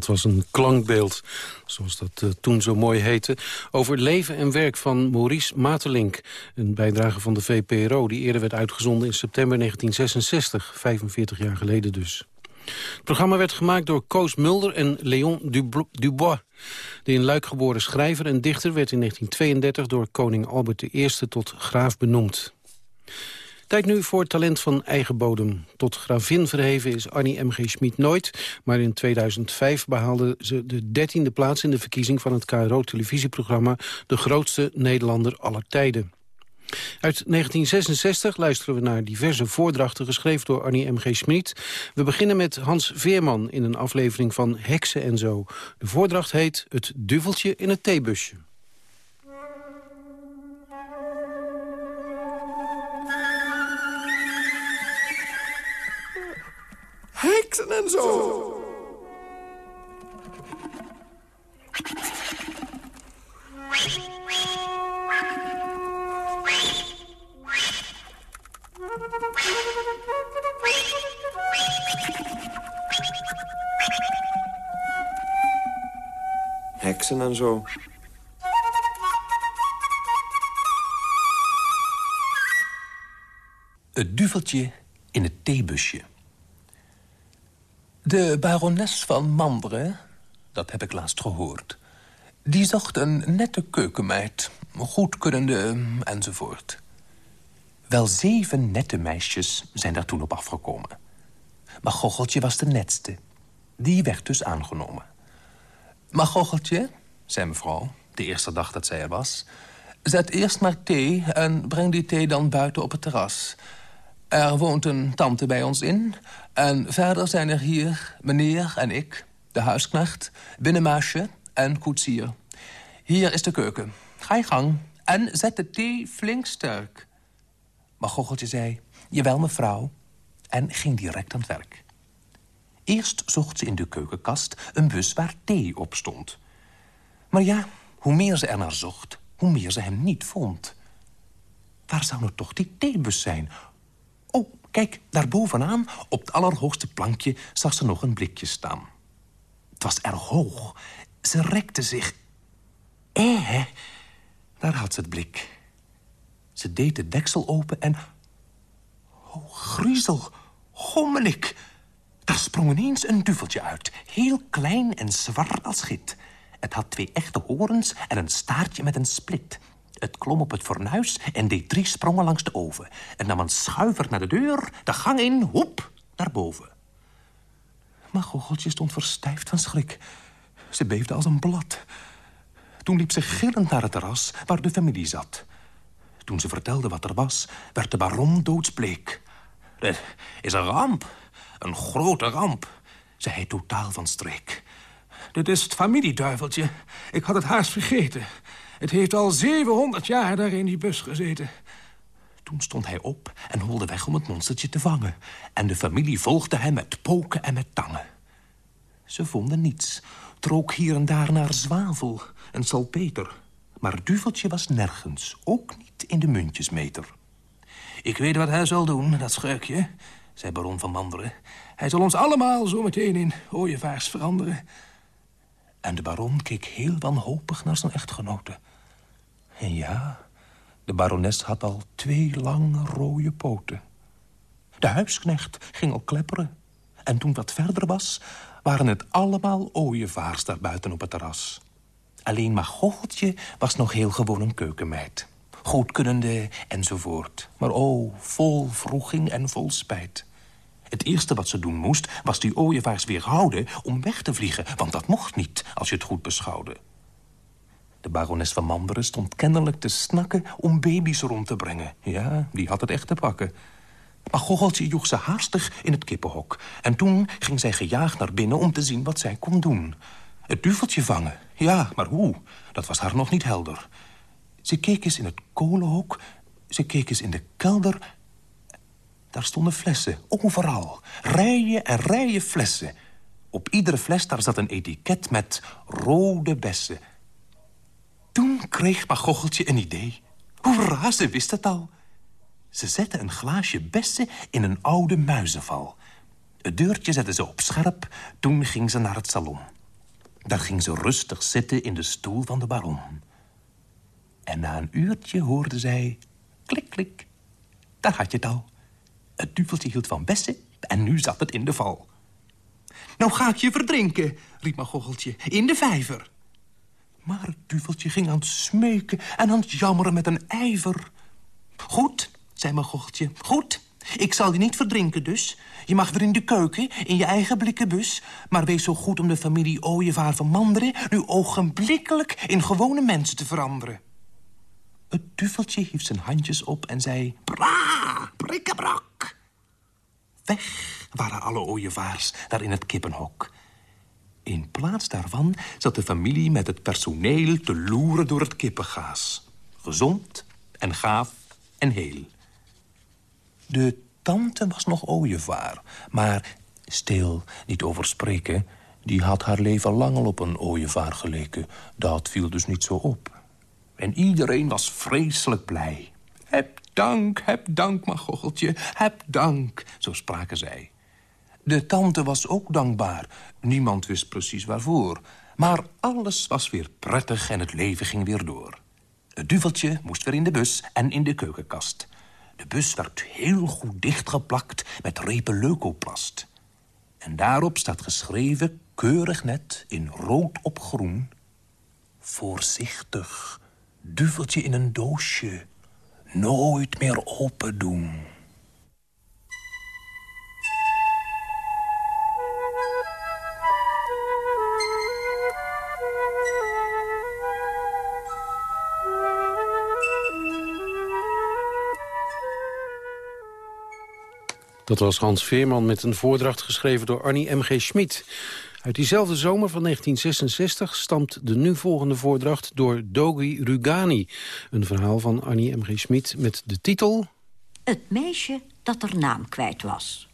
Dat was een klankbeeld, zoals dat uh, toen zo mooi heette... over leven en werk van Maurice Materlink. Een bijdrage van de VPRO die eerder werd uitgezonden in september 1966. 45 jaar geleden dus. Het programma werd gemaakt door Koos Mulder en Léon Dubois. De in Luik geboren schrijver en dichter werd in 1932 door koning Albert I tot graaf benoemd. Tijd nu voor talent van eigen bodem. Tot gravin verheven is Annie M.G. Schmid nooit... maar in 2005 behaalde ze de dertiende plaats in de verkiezing... van het KRO-televisieprogramma De Grootste Nederlander aller tijden. Uit 1966 luisteren we naar diverse voordrachten geschreven door Annie M.G. Schmid. We beginnen met Hans Veerman in een aflevering van Heksen en zo. De voordracht heet Het duveltje in het theebusje. Heksen en zo. Heksen en zo. Het duveltje in het theebusje. De barones van Mandre, dat heb ik laatst gehoord... die zocht een nette keukenmeid, goedkunnende enzovoort. Wel zeven nette meisjes zijn daar toen op afgekomen. Maar Gocheltje was de netste. Die werd dus aangenomen. Maar Gocheltje, zei mevrouw, de eerste dag dat zij er was... zet eerst maar thee en breng die thee dan buiten op het terras. Er woont een tante bij ons in. En verder zijn er hier meneer en ik, de huisknecht, binnenmeisje en koetsier. Hier is de keuken. Ga je gang en zet de thee flink sterk. Maar Gocheltje zei, jawel mevrouw, en ging direct aan het werk. Eerst zocht ze in de keukenkast een bus waar thee op stond. Maar ja, hoe meer ze er naar zocht, hoe meer ze hem niet vond. Waar zou nou toch die theebus zijn? Kijk, daar bovenaan, op het allerhoogste plankje... zag ze nog een blikje staan. Het was erg hoog. Ze rekte zich. Eh, daar had ze het blik. Ze deed de deksel open en... Oh, griezel, gommelik. Daar sprong ineens een duveltje uit. Heel klein en zwart als git. Het had twee echte horens en een staartje met een split. Het klom op het fornuis en deed drie sprongen langs de oven. En nam een schuiver naar de deur, de gang in, hoep, naar boven. Maar Goocheltje stond verstijfd van schrik. Ze beefde als een blad. Toen liep ze gillend naar het terras waar de familie zat. Toen ze vertelde wat er was, werd de baron doodsbleek. Er is een ramp, een grote ramp, zei hij totaal van streek. Dit is het familieduiveltje. Ik had het haast vergeten. Het heeft al 700 jaar daar in die bus gezeten. Toen stond hij op en holde weg om het monstertje te vangen. En de familie volgde hem met poken en met tangen. Ze vonden niets. Trook hier en daar naar zwavel en salpeter. Maar duveltje was nergens, ook niet in de muntjesmeter. Ik weet wat hij zal doen, dat schurkje, zei baron van Manderen. Hij zal ons allemaal zo meteen in ooievaars veranderen. En de baron keek heel wanhopig naar zijn echtgenote. En ja, de barones had al twee lange rode poten. De huisknecht ging al klepperen. En toen wat verder was, waren het allemaal ooievaars daar buiten op het terras. Alleen maar Goocheltje was nog heel gewoon een keukenmeid. Goedkunnende enzovoort. Maar oh, vol vroeging en vol spijt. Het eerste wat ze doen moest, was die ooievaars weerhouden om weg te vliegen. Want dat mocht niet, als je het goed beschouwde. De barones van Manderen stond kennelijk te snakken om baby's rond te brengen. Ja, die had het echt te pakken. Maar Goocheltje joeg ze haastig in het kippenhok. En toen ging zij gejaagd naar binnen om te zien wat zij kon doen. Het duveltje vangen. Ja, maar hoe? Dat was haar nog niet helder. Ze keek eens in het kolenhok. Ze keek eens in de kelder. Daar stonden flessen, overal. Rijen en rijen flessen. Op iedere fles daar zat een etiket met rode bessen. Toen kreeg Magocheltje een idee. Hoera, ze wist het al. Ze zette een glaasje bessen in een oude muizenval. Het deurtje zette ze op scherp. Toen ging ze naar het salon. Daar ging ze rustig zitten in de stoel van de baron. En na een uurtje hoorde zij... Klik, klik. Daar had je het al. Het duveltje hield van bessen en nu zat het in de val. Nou ga ik je verdrinken, riep Magocheltje, in de vijver. Maar het duveltje ging aan het smeken en aan het jammeren met een ijver. Goed, zei Magocheltje, goed. Ik zal je niet verdrinken dus. Je mag weer in de keuken, in je eigen blikken bus. Maar wees zo goed om de familie Ooievaar van Manderen... nu ogenblikkelijk in gewone mensen te veranderen. Het duveltje hief zijn handjes op en zei... Bra, brikkebrak. Weg waren alle ooievaars daar in het kippenhok. In plaats daarvan zat de familie met het personeel te loeren door het kippengaas. Gezond en gaaf en heel. De tante was nog ooievaar, maar stil, niet over spreken... die had haar leven lang al op een ooievaar geleken. Dat viel dus niet zo op. En iedereen was vreselijk blij. Heb dank, heb dank, Magocheltje, heb dank, zo spraken zij. De tante was ook dankbaar. Niemand wist precies waarvoor. Maar alles was weer prettig en het leven ging weer door. Het duveltje moest weer in de bus en in de keukenkast. De bus werd heel goed dichtgeplakt met repen leukoplast. En daarop staat geschreven, keurig net, in rood op groen... Voorzichtig, duveltje in een doosje. Nooit meer open doen. Dat was Hans Veerman met een voordracht geschreven door Arnie M.G. Schmid. Uit diezelfde zomer van 1966 stamt de nu volgende voordracht door Dogi Rugani. Een verhaal van Arnie M.G. Schmid met de titel... Het meisje dat er naam kwijt was.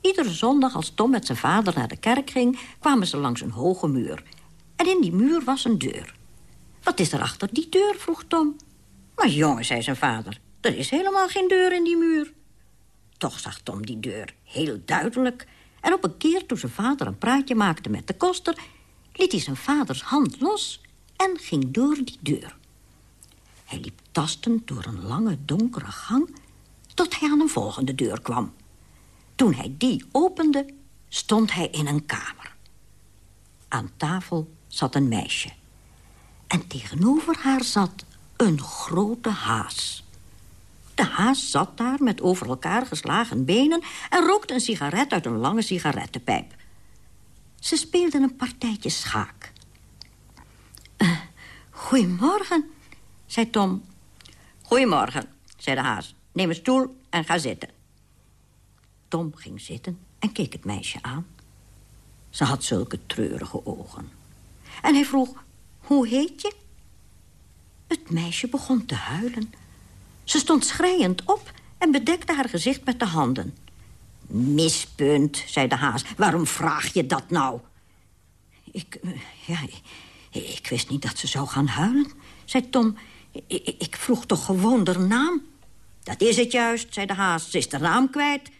Iedere zondag als Tom met zijn vader naar de kerk ging... kwamen ze langs een hoge muur. En in die muur was een deur. Wat is er achter die deur, vroeg Tom. Maar jongen, zei zijn vader, er is helemaal geen deur in die muur. Toch zag Tom die deur heel duidelijk. En op een keer toen zijn vader een praatje maakte met de koster... liet hij zijn vaders hand los en ging door die deur. Hij liep tastend door een lange donkere gang... tot hij aan een volgende deur kwam. Toen hij die opende, stond hij in een kamer. Aan tafel zat een meisje. En tegenover haar zat een grote haas. De haas zat daar met over elkaar geslagen benen... en rookte een sigaret uit een lange sigarettenpijp. Ze speelden een partijtje schaak. Uh, goedemorgen, zei Tom. Goedemorgen, zei de haas. Neem een stoel en ga zitten. Tom ging zitten en keek het meisje aan. Ze had zulke treurige ogen. En hij vroeg, hoe heet je? Het meisje begon te huilen. Ze stond schreiend op en bedekte haar gezicht met de handen. Mispunt, zei de haas. Waarom vraag je dat nou? Ik, eh, ja, ik, wist niet dat ze zou gaan huilen, zei Tom. Ik, ik vroeg toch gewoon haar naam? Dat is het juist, zei de haas. Ze is de naam kwijt.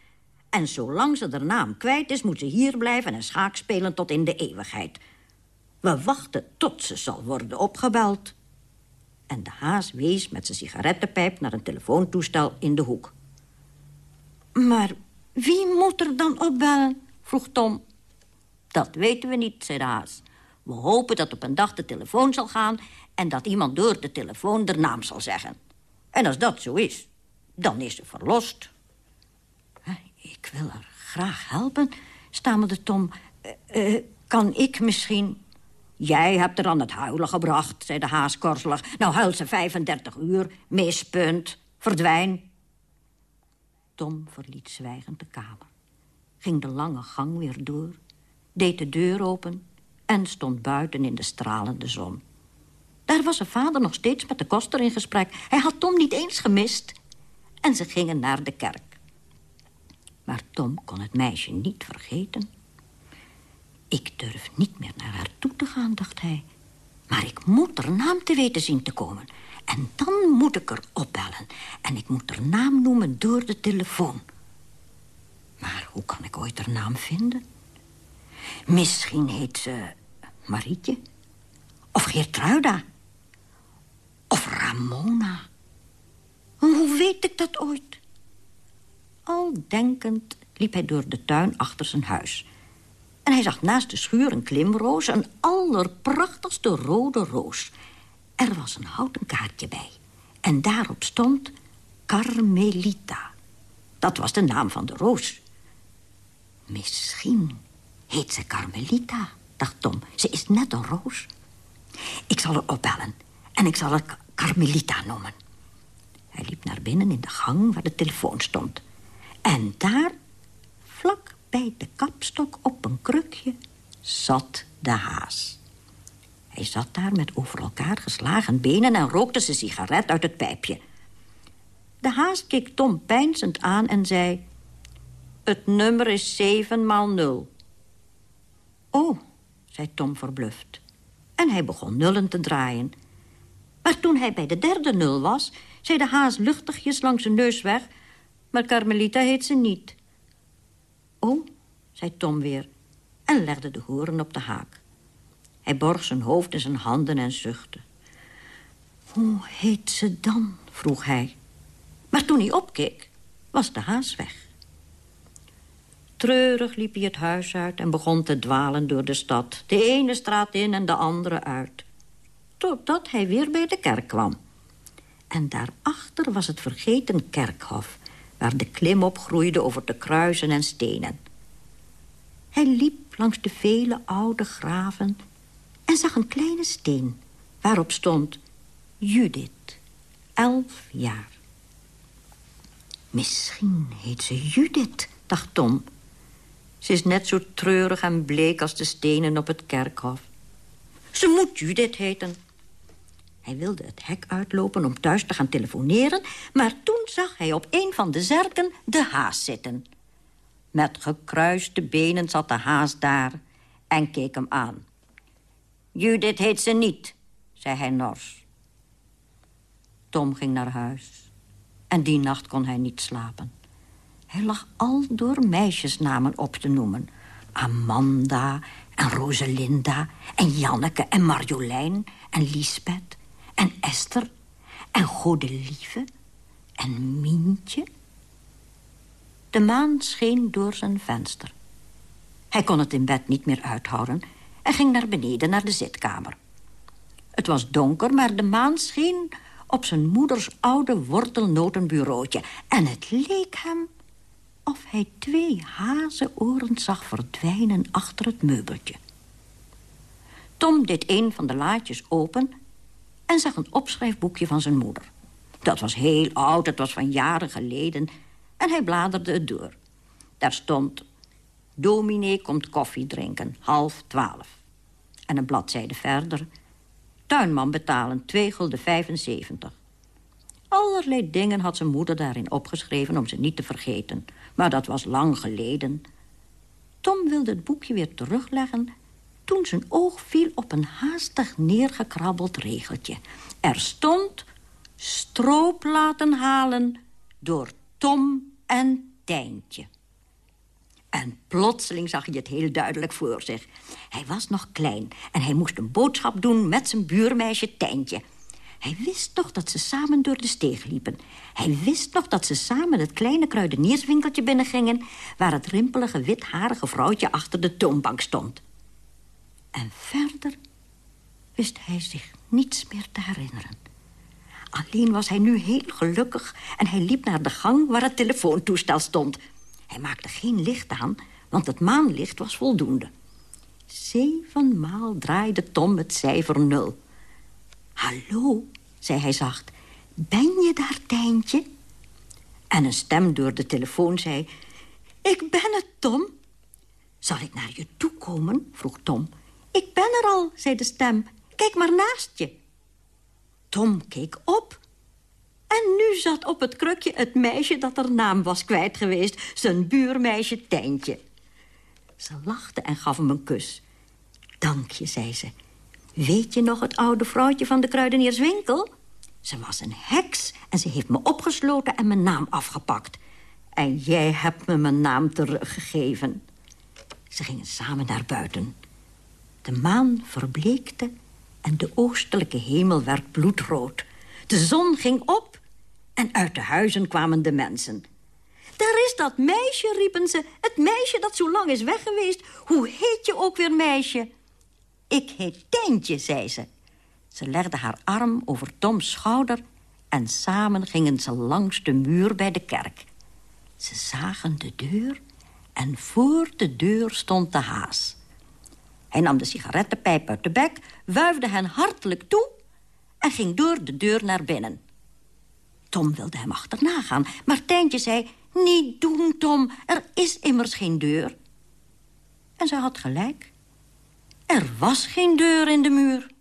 En zolang ze de naam kwijt is, moet ze hier blijven en schaak spelen tot in de eeuwigheid. We wachten tot ze zal worden opgebeld. En de haas wees met zijn sigarettenpijp naar een telefoontoestel in de hoek. Maar wie moet er dan opbellen? vroeg Tom. Dat weten we niet, zei de haas. We hopen dat op een dag de telefoon zal gaan... en dat iemand door de telefoon de naam zal zeggen. En als dat zo is, dan is ze verlost. Ik wil haar graag helpen, stamelde Tom. Uh, uh, kan ik misschien... Jij hebt er aan het huilen gebracht, zei de haas korzelig. Nou huilt ze 35 uur, mispunt, verdwijn. Tom verliet zwijgend de kamer. Ging de lange gang weer door, deed de deur open... en stond buiten in de stralende zon. Daar was zijn vader nog steeds met de koster in gesprek. Hij had Tom niet eens gemist. En ze gingen naar de kerk. Maar Tom kon het meisje niet vergeten. Ik durf niet meer naar haar toe te gaan, dacht hij. Maar ik moet haar naam te weten zien te komen. En dan moet ik er opbellen. En ik moet haar naam noemen door de telefoon. Maar hoe kan ik ooit haar naam vinden? Misschien heet ze Marietje. Of Geertruida. Of Ramona. Hoe weet ik dat ooit? Al denkend liep hij door de tuin achter zijn huis. En hij zag naast de schuur een klimroos, een allerprachtigste rode roos. Er was een houten kaartje bij. En daarop stond Carmelita. Dat was de naam van de roos. Misschien heet ze Carmelita, dacht Tom. Ze is net een roos. Ik zal haar opbellen en ik zal haar Carmelita noemen. Hij liep naar binnen in de gang waar de telefoon stond. En daar, bij de kapstok op een krukje, zat de haas. Hij zat daar met over elkaar geslagen benen... en rookte zijn sigaret uit het pijpje. De haas keek Tom peinzend aan en zei... Het nummer is 7 maal 0. Oh, zei Tom verbluft. En hij begon nullen te draaien. Maar toen hij bij de derde nul was... zei de haas luchtigjes langs zijn neus weg... Maar Carmelita heet ze niet. Oh, zei Tom weer en legde de horen op de haak. Hij borg zijn hoofd in zijn handen en zuchtte. Hoe heet ze dan? vroeg hij. Maar toen hij opkeek, was de haas weg. Treurig liep hij het huis uit en begon te dwalen door de stad. De ene straat in en de andere uit. Totdat hij weer bij de kerk kwam. En daarachter was het vergeten kerkhof waar de klim op groeide over de kruisen en stenen. Hij liep langs de vele oude graven en zag een kleine steen waarop stond Judith, elf jaar. Misschien heet ze Judith, dacht Tom. Ze is net zo treurig en bleek als de stenen op het kerkhof. Ze moet Judith heten. Hij wilde het hek uitlopen om thuis te gaan telefoneren... maar toen zag hij op een van de zerken de haas zitten. Met gekruiste benen zat de haas daar en keek hem aan. Judith heet ze niet, zei hij nors. Tom ging naar huis. En die nacht kon hij niet slapen. Hij lag al door meisjesnamen op te noemen. Amanda en Roselinda en Janneke en Marjolein en Liesbeth en Esther en Godelieve en Mientje. De maan scheen door zijn venster. Hij kon het in bed niet meer uithouden en ging naar beneden naar de zitkamer. Het was donker, maar de maan scheen op zijn moeders oude wortelnotenbureautje. En het leek hem of hij twee hazenoren zag verdwijnen achter het meubeltje. Tom deed een van de laadjes open en zag een opschrijfboekje van zijn moeder. Dat was heel oud, het was van jaren geleden... en hij bladerde het door. Daar stond... Dominee komt koffie drinken, half twaalf. En een bladzijde verder... Tuinman betalen, 2 gulden 75. Allerlei dingen had zijn moeder daarin opgeschreven om ze niet te vergeten. Maar dat was lang geleden. Tom wilde het boekje weer terugleggen... toen zijn oog viel op een haastig neergekrabbeld regeltje. Er stond stroop laten halen door Tom en Tijntje. En plotseling zag hij het heel duidelijk voor zich. Hij was nog klein en hij moest een boodschap doen met zijn buurmeisje Tijntje. Hij wist nog dat ze samen door de steeg liepen. Hij wist nog dat ze samen het kleine kruidenierswinkeltje binnengingen... waar het rimpelige witharige vrouwtje achter de toonbank stond. En verder wist hij zich niets meer te herinneren. Alleen was hij nu heel gelukkig en hij liep naar de gang waar het telefoontoestel stond. Hij maakte geen licht aan, want het maanlicht was voldoende. Zevenmaal draaide Tom het cijfer nul. Hallo, zei hij zacht. Ben je daar, Tijntje? En een stem door de telefoon zei... Ik ben het, Tom. Zal ik naar je toe komen? vroeg Tom. Ik ben er al, zei de stem. Kijk maar naast je. Tom keek op. En nu zat op het krukje het meisje dat haar naam was kwijt geweest. Zijn buurmeisje Tijntje. Ze lachte en gaf hem een kus. Dank je, zei ze. Weet je nog het oude vrouwtje van de kruidenierswinkel? Ze was een heks en ze heeft me opgesloten en mijn naam afgepakt. En jij hebt me mijn naam teruggegeven. Ze gingen samen naar buiten. De maan verbleekte en de oostelijke hemel werd bloedrood. De zon ging op en uit de huizen kwamen de mensen. Daar is dat meisje, riepen ze. Het meisje dat zo lang is weg geweest. Hoe heet je ook weer, meisje? Ik heet Tijntje, zei ze. Ze legde haar arm over Toms schouder... en samen gingen ze langs de muur bij de kerk. Ze zagen de deur en voor de deur stond de haas. Hij nam de sigarettenpijp uit de bek, wuifde hen hartelijk toe... en ging door de deur naar binnen. Tom wilde hem achterna gaan, maar Tijntje zei... Niet doen, Tom, er is immers geen deur. En ze had gelijk. Er was geen deur in de muur.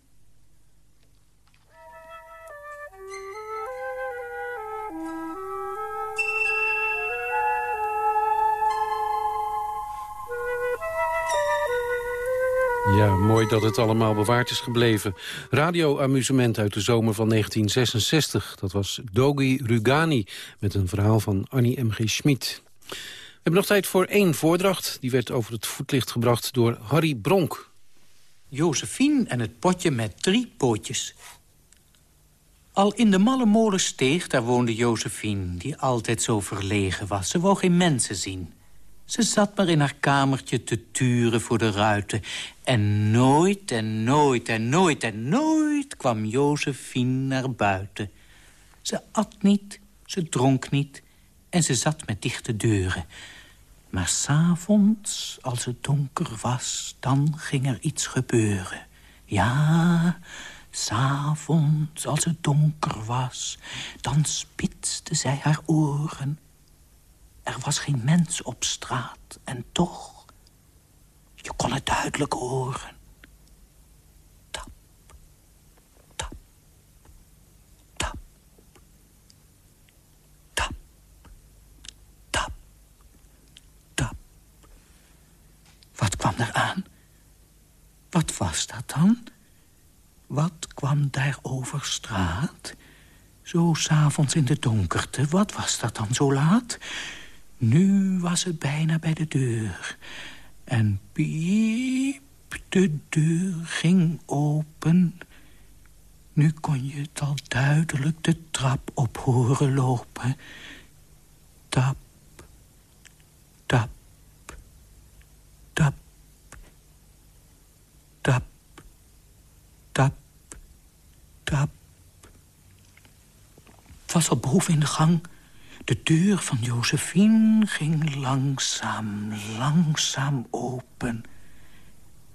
Ja, mooi dat het allemaal bewaard is gebleven. Radio-amusement uit de zomer van 1966. Dat was Dogi Rugani met een verhaal van Annie M.G. Schmid. We hebben nog tijd voor één voordracht. Die werd over het voetlicht gebracht door Harry Bronk. Josephine en het potje met drie pootjes. Al in de malle molensteeg, daar woonde Josephine... die altijd zo verlegen was. Ze wou geen mensen zien. Ze zat maar in haar kamertje te turen voor de ruiten. En nooit en nooit en nooit en nooit kwam Josephine naar buiten. Ze at niet, ze dronk niet en ze zat met dichte deuren. Maar s'avonds, als het donker was, dan ging er iets gebeuren. Ja, s'avonds, als het donker was, dan spitste zij haar oren Er was geen mens op straat en toch... je kon het duidelijk horen. Tap, tap, tap, tap, tap, tap. Wat kwam er aan? Wat was dat dan? Wat kwam daar over straat? Zo s'avonds in de donkerte, wat was dat dan zo laat? Nu was het bijna bij de deur. En piep, de deur ging open. Nu kon je het al duidelijk de trap op horen lopen. Tap, tap, tap, tap, tap, tap. Het was al boven in de gang... De deur van Josephine ging langzaam, langzaam open.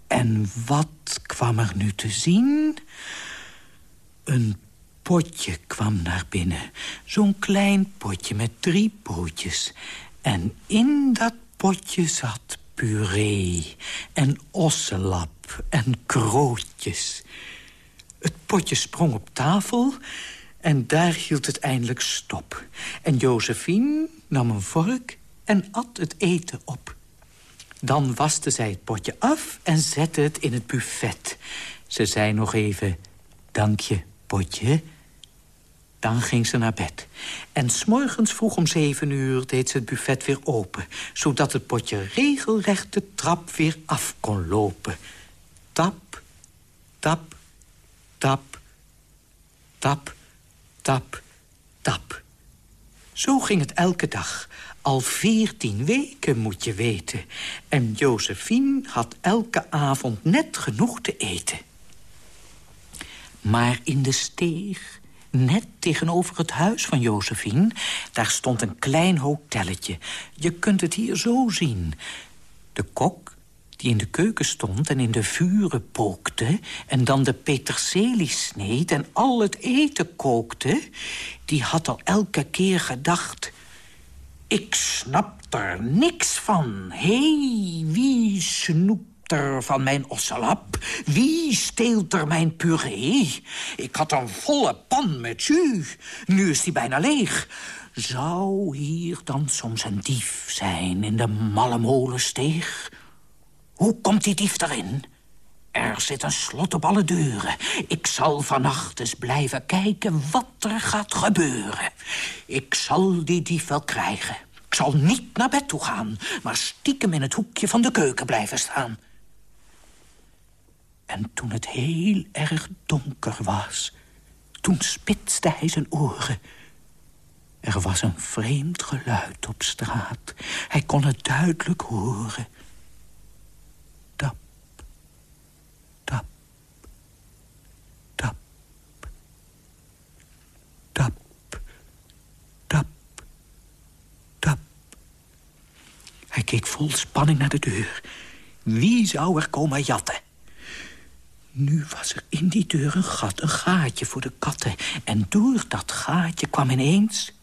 En wat kwam er nu te zien? Een potje kwam naar binnen. Zo'n klein potje met drie pootjes. En in dat potje zat puree en osselap en krootjes. Het potje sprong op tafel en daar hield het eindelijk stop. En Josephine nam een vork en at het eten op. Dan waste zij het potje af en zette het in het buffet. Ze zei nog even, dank je, potje. Dan ging ze naar bed. En s'morgens vroeg om zeven uur deed ze het buffet weer open... zodat het potje regelrecht de trap weer af kon lopen. Tap, tap, tap, tap tap, tap. Zo ging het elke dag. Al veertien weken, moet je weten. En Josephine had elke avond net genoeg te eten. Maar in de steeg, net tegenover het huis van Josephine... daar stond een klein hotelletje. Je kunt het hier zo zien. De kok die in de keuken stond en in de vuren pookte... en dan de peterselie sneed en al het eten kookte... die had al elke keer gedacht... ik snap er niks van. Hé, hey, wie snoept er van mijn osselap? Wie steelt er mijn puree? Ik had een volle pan met jus. Nu is die bijna leeg. Zou hier dan soms een dief zijn in de malle molensteeg? Hoe komt die dief erin? Er zit een slot op alle deuren. Ik zal vannacht eens blijven kijken wat er gaat gebeuren. Ik zal die dief wel krijgen. Ik zal niet naar bed toe gaan, maar stiekem in het hoekje van de keuken blijven staan. En toen het heel erg donker was, toen spitste hij zijn oren. Er was een vreemd geluid op straat. Hij kon het duidelijk horen. Hij keek vol spanning naar de deur. Wie zou er komen jatten? Nu was er in die deur een gat, een gaatje voor de katten. En door dat gaatje kwam ineens...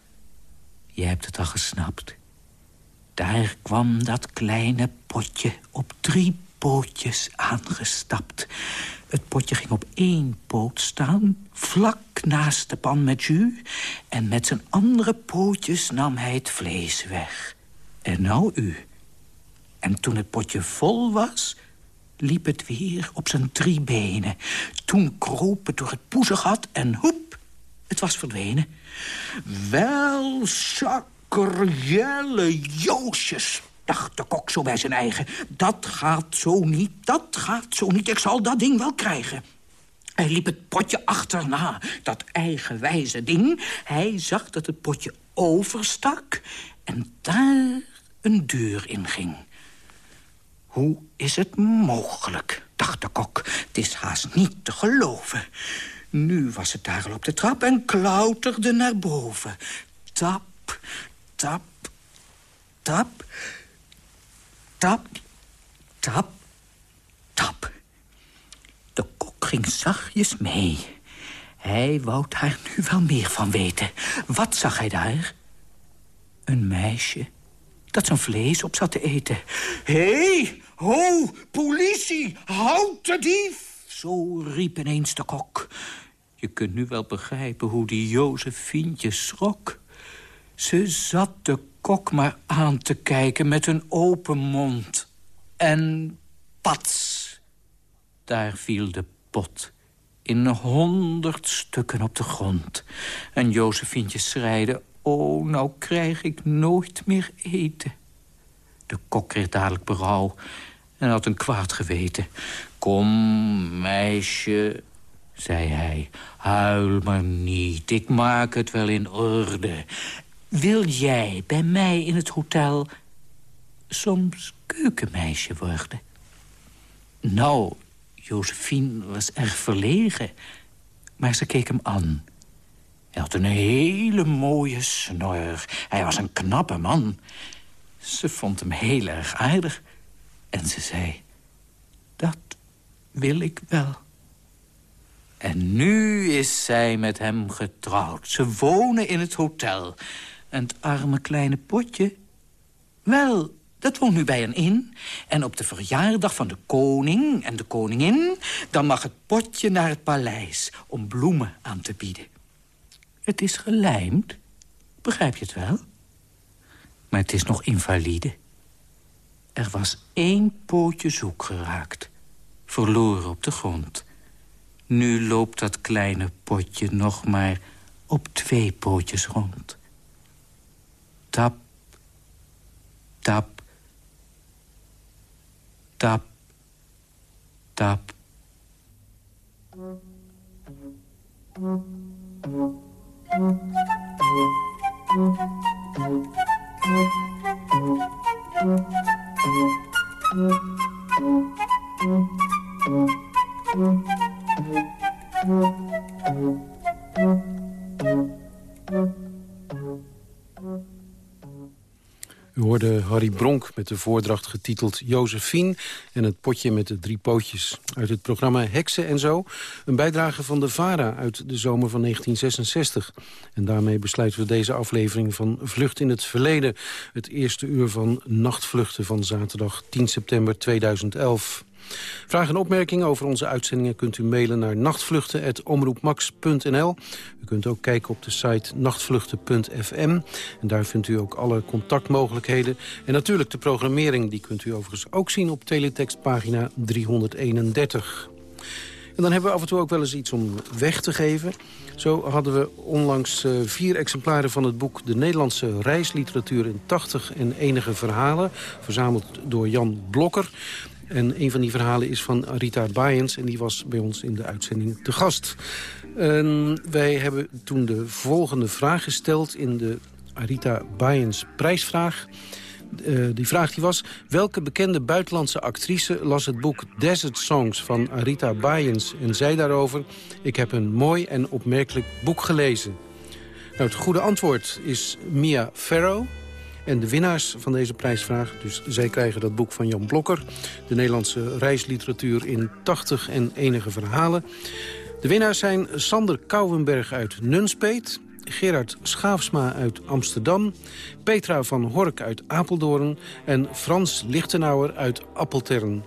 Je hebt het al gesnapt. Daar kwam dat kleine potje op drie pootjes aangestapt. Het potje ging op één poot staan, vlak naast de pan met jus... en met zijn andere pootjes nam hij het vlees weg. En nou u. En toen het potje vol was, liep het weer op zijn drie benen. Toen kroop het door het poezengat en hoep, het was verdwenen. Wel, sakkerjelle joosjes, dacht de kok zo bij zijn eigen. Dat gaat zo niet, dat gaat zo niet, ik zal dat ding wel krijgen. Hij liep het potje achterna, dat eigenwijze ding. Hij zag dat het potje overstak en daar een deur inging. Hoe is het mogelijk, dacht de kok. Het is haast niet te geloven. Nu was het daar al op de trap en klauterde naar boven. Tap, tap, tap, tap, tap, tap. De kok ging zachtjes mee. Hij wou daar nu wel meer van weten. Wat zag hij daar? Een meisje dat zijn vlees op zat te eten. Hé, hey, ho, politie, houd de dief! Zo riep ineens de kok. Je kunt nu wel begrijpen hoe die Josefientje schrok. Ze zat de kok maar aan te kijken met een open mond. En pats, daar viel de pot in honderd stukken op de grond. En Josefientje schreide, oh, nou krijg ik nooit meer eten. De kok kreeg dadelijk berouw en had een kwaad geweten. Kom, meisje, zei hij, huil maar niet, ik maak het wel in orde. Wil jij bij mij in het hotel soms keukenmeisje worden? Nou, Josephine was erg verlegen, maar ze keek hem aan. Hij had een hele mooie snor. Hij was een knappe man. Ze vond hem heel erg aardig. En ze zei, dat wil ik wel. En nu is zij met hem getrouwd. Ze wonen in het hotel. En het arme kleine potje... Wel, dat woont nu bij een in. En op de verjaardag van de koning en de koningin... dan mag het potje naar het paleis om bloemen aan te bieden. Het is gelijmd, begrijp je het wel? Maar het is nog invalide. Er was één pootje zoek geraakt, verloren op de grond. Nu loopt dat kleine potje nog maar op twee pootjes rond. Tap, tap, Tap, tap. Mm-hmm. U hoorde Harry Bronk met de voordracht getiteld Josephine... en het potje met de drie pootjes uit het programma Heksen en Zo. Een bijdrage van de VARA uit de zomer van 1966. En daarmee besluiten we deze aflevering van Vlucht in het Verleden. Het eerste uur van Nachtvluchten van zaterdag 10 september 2011. Vragen en opmerkingen over onze uitzendingen kunt u mailen naar nachtvluchten.omroepmax.nl. U kunt ook kijken op de site nachtvluchten.fm. En daar vindt u ook alle contactmogelijkheden. En natuurlijk de programmering, die kunt u overigens ook zien op teletextpagina 331. En dan hebben we af en toe ook wel eens iets om weg te geven. Zo hadden we onlangs uh, vier exemplaren van het boek... De Nederlandse reisliteratuur in 80 en enige verhalen... verzameld door Jan Blokker. En een van die verhalen is van Rita Bayens en die was bij ons in de uitzending te gast. Wij hebben toen de volgende vraag gesteld in de Rita Bayens prijsvraag... Uh, die vraag die was... welke bekende buitenlandse actrice las het boek Desert Songs van Arita Bayens... en zei daarover... ik heb een mooi en opmerkelijk boek gelezen. Nou, het goede antwoord is Mia Farrow... En de winnaars van deze prijsvraag, dus zij krijgen dat boek van Jan Blokker... de Nederlandse reisliteratuur in 80 en enige verhalen. De winnaars zijn Sander Kouwenberg uit Nunspeet... Gerard Schaafsma uit Amsterdam... Petra van Hork uit Apeldoorn... en Frans Lichtenauer uit Appeltern.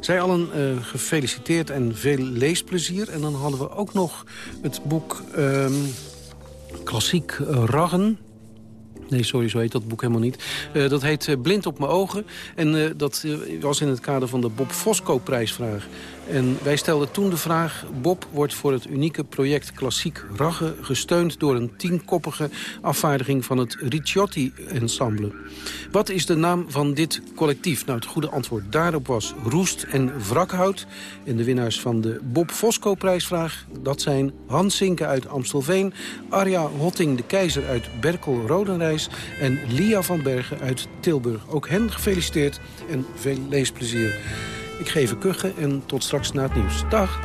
Zij allen uh, gefeliciteerd en veel leesplezier. En dan hadden we ook nog het boek um, Klassiek Raggen Nee, sorry, zo heet dat boek helemaal niet. Uh, dat heet uh, Blind op mijn ogen. En uh, dat was in het kader van de Bob Fosco-prijsvraag. En wij stelden toen de vraag... Bob wordt voor het unieke project Klassiek Ragge... gesteund door een tienkoppige afvaardiging van het Ricciotti-ensemble. Wat is de naam van dit collectief? Nou, het goede antwoord daarop was Roest en Wrakhout. En de winnaars van de Bob Fosco-prijsvraag... dat zijn Hans Sinke uit Amstelveen... Arja Hotting de Keizer uit Berkel-Rodenrijs... en Lia van Bergen uit Tilburg. Ook hen gefeliciteerd en veel leesplezier. Ik geef een kuchen en tot straks na het nieuws. Dag!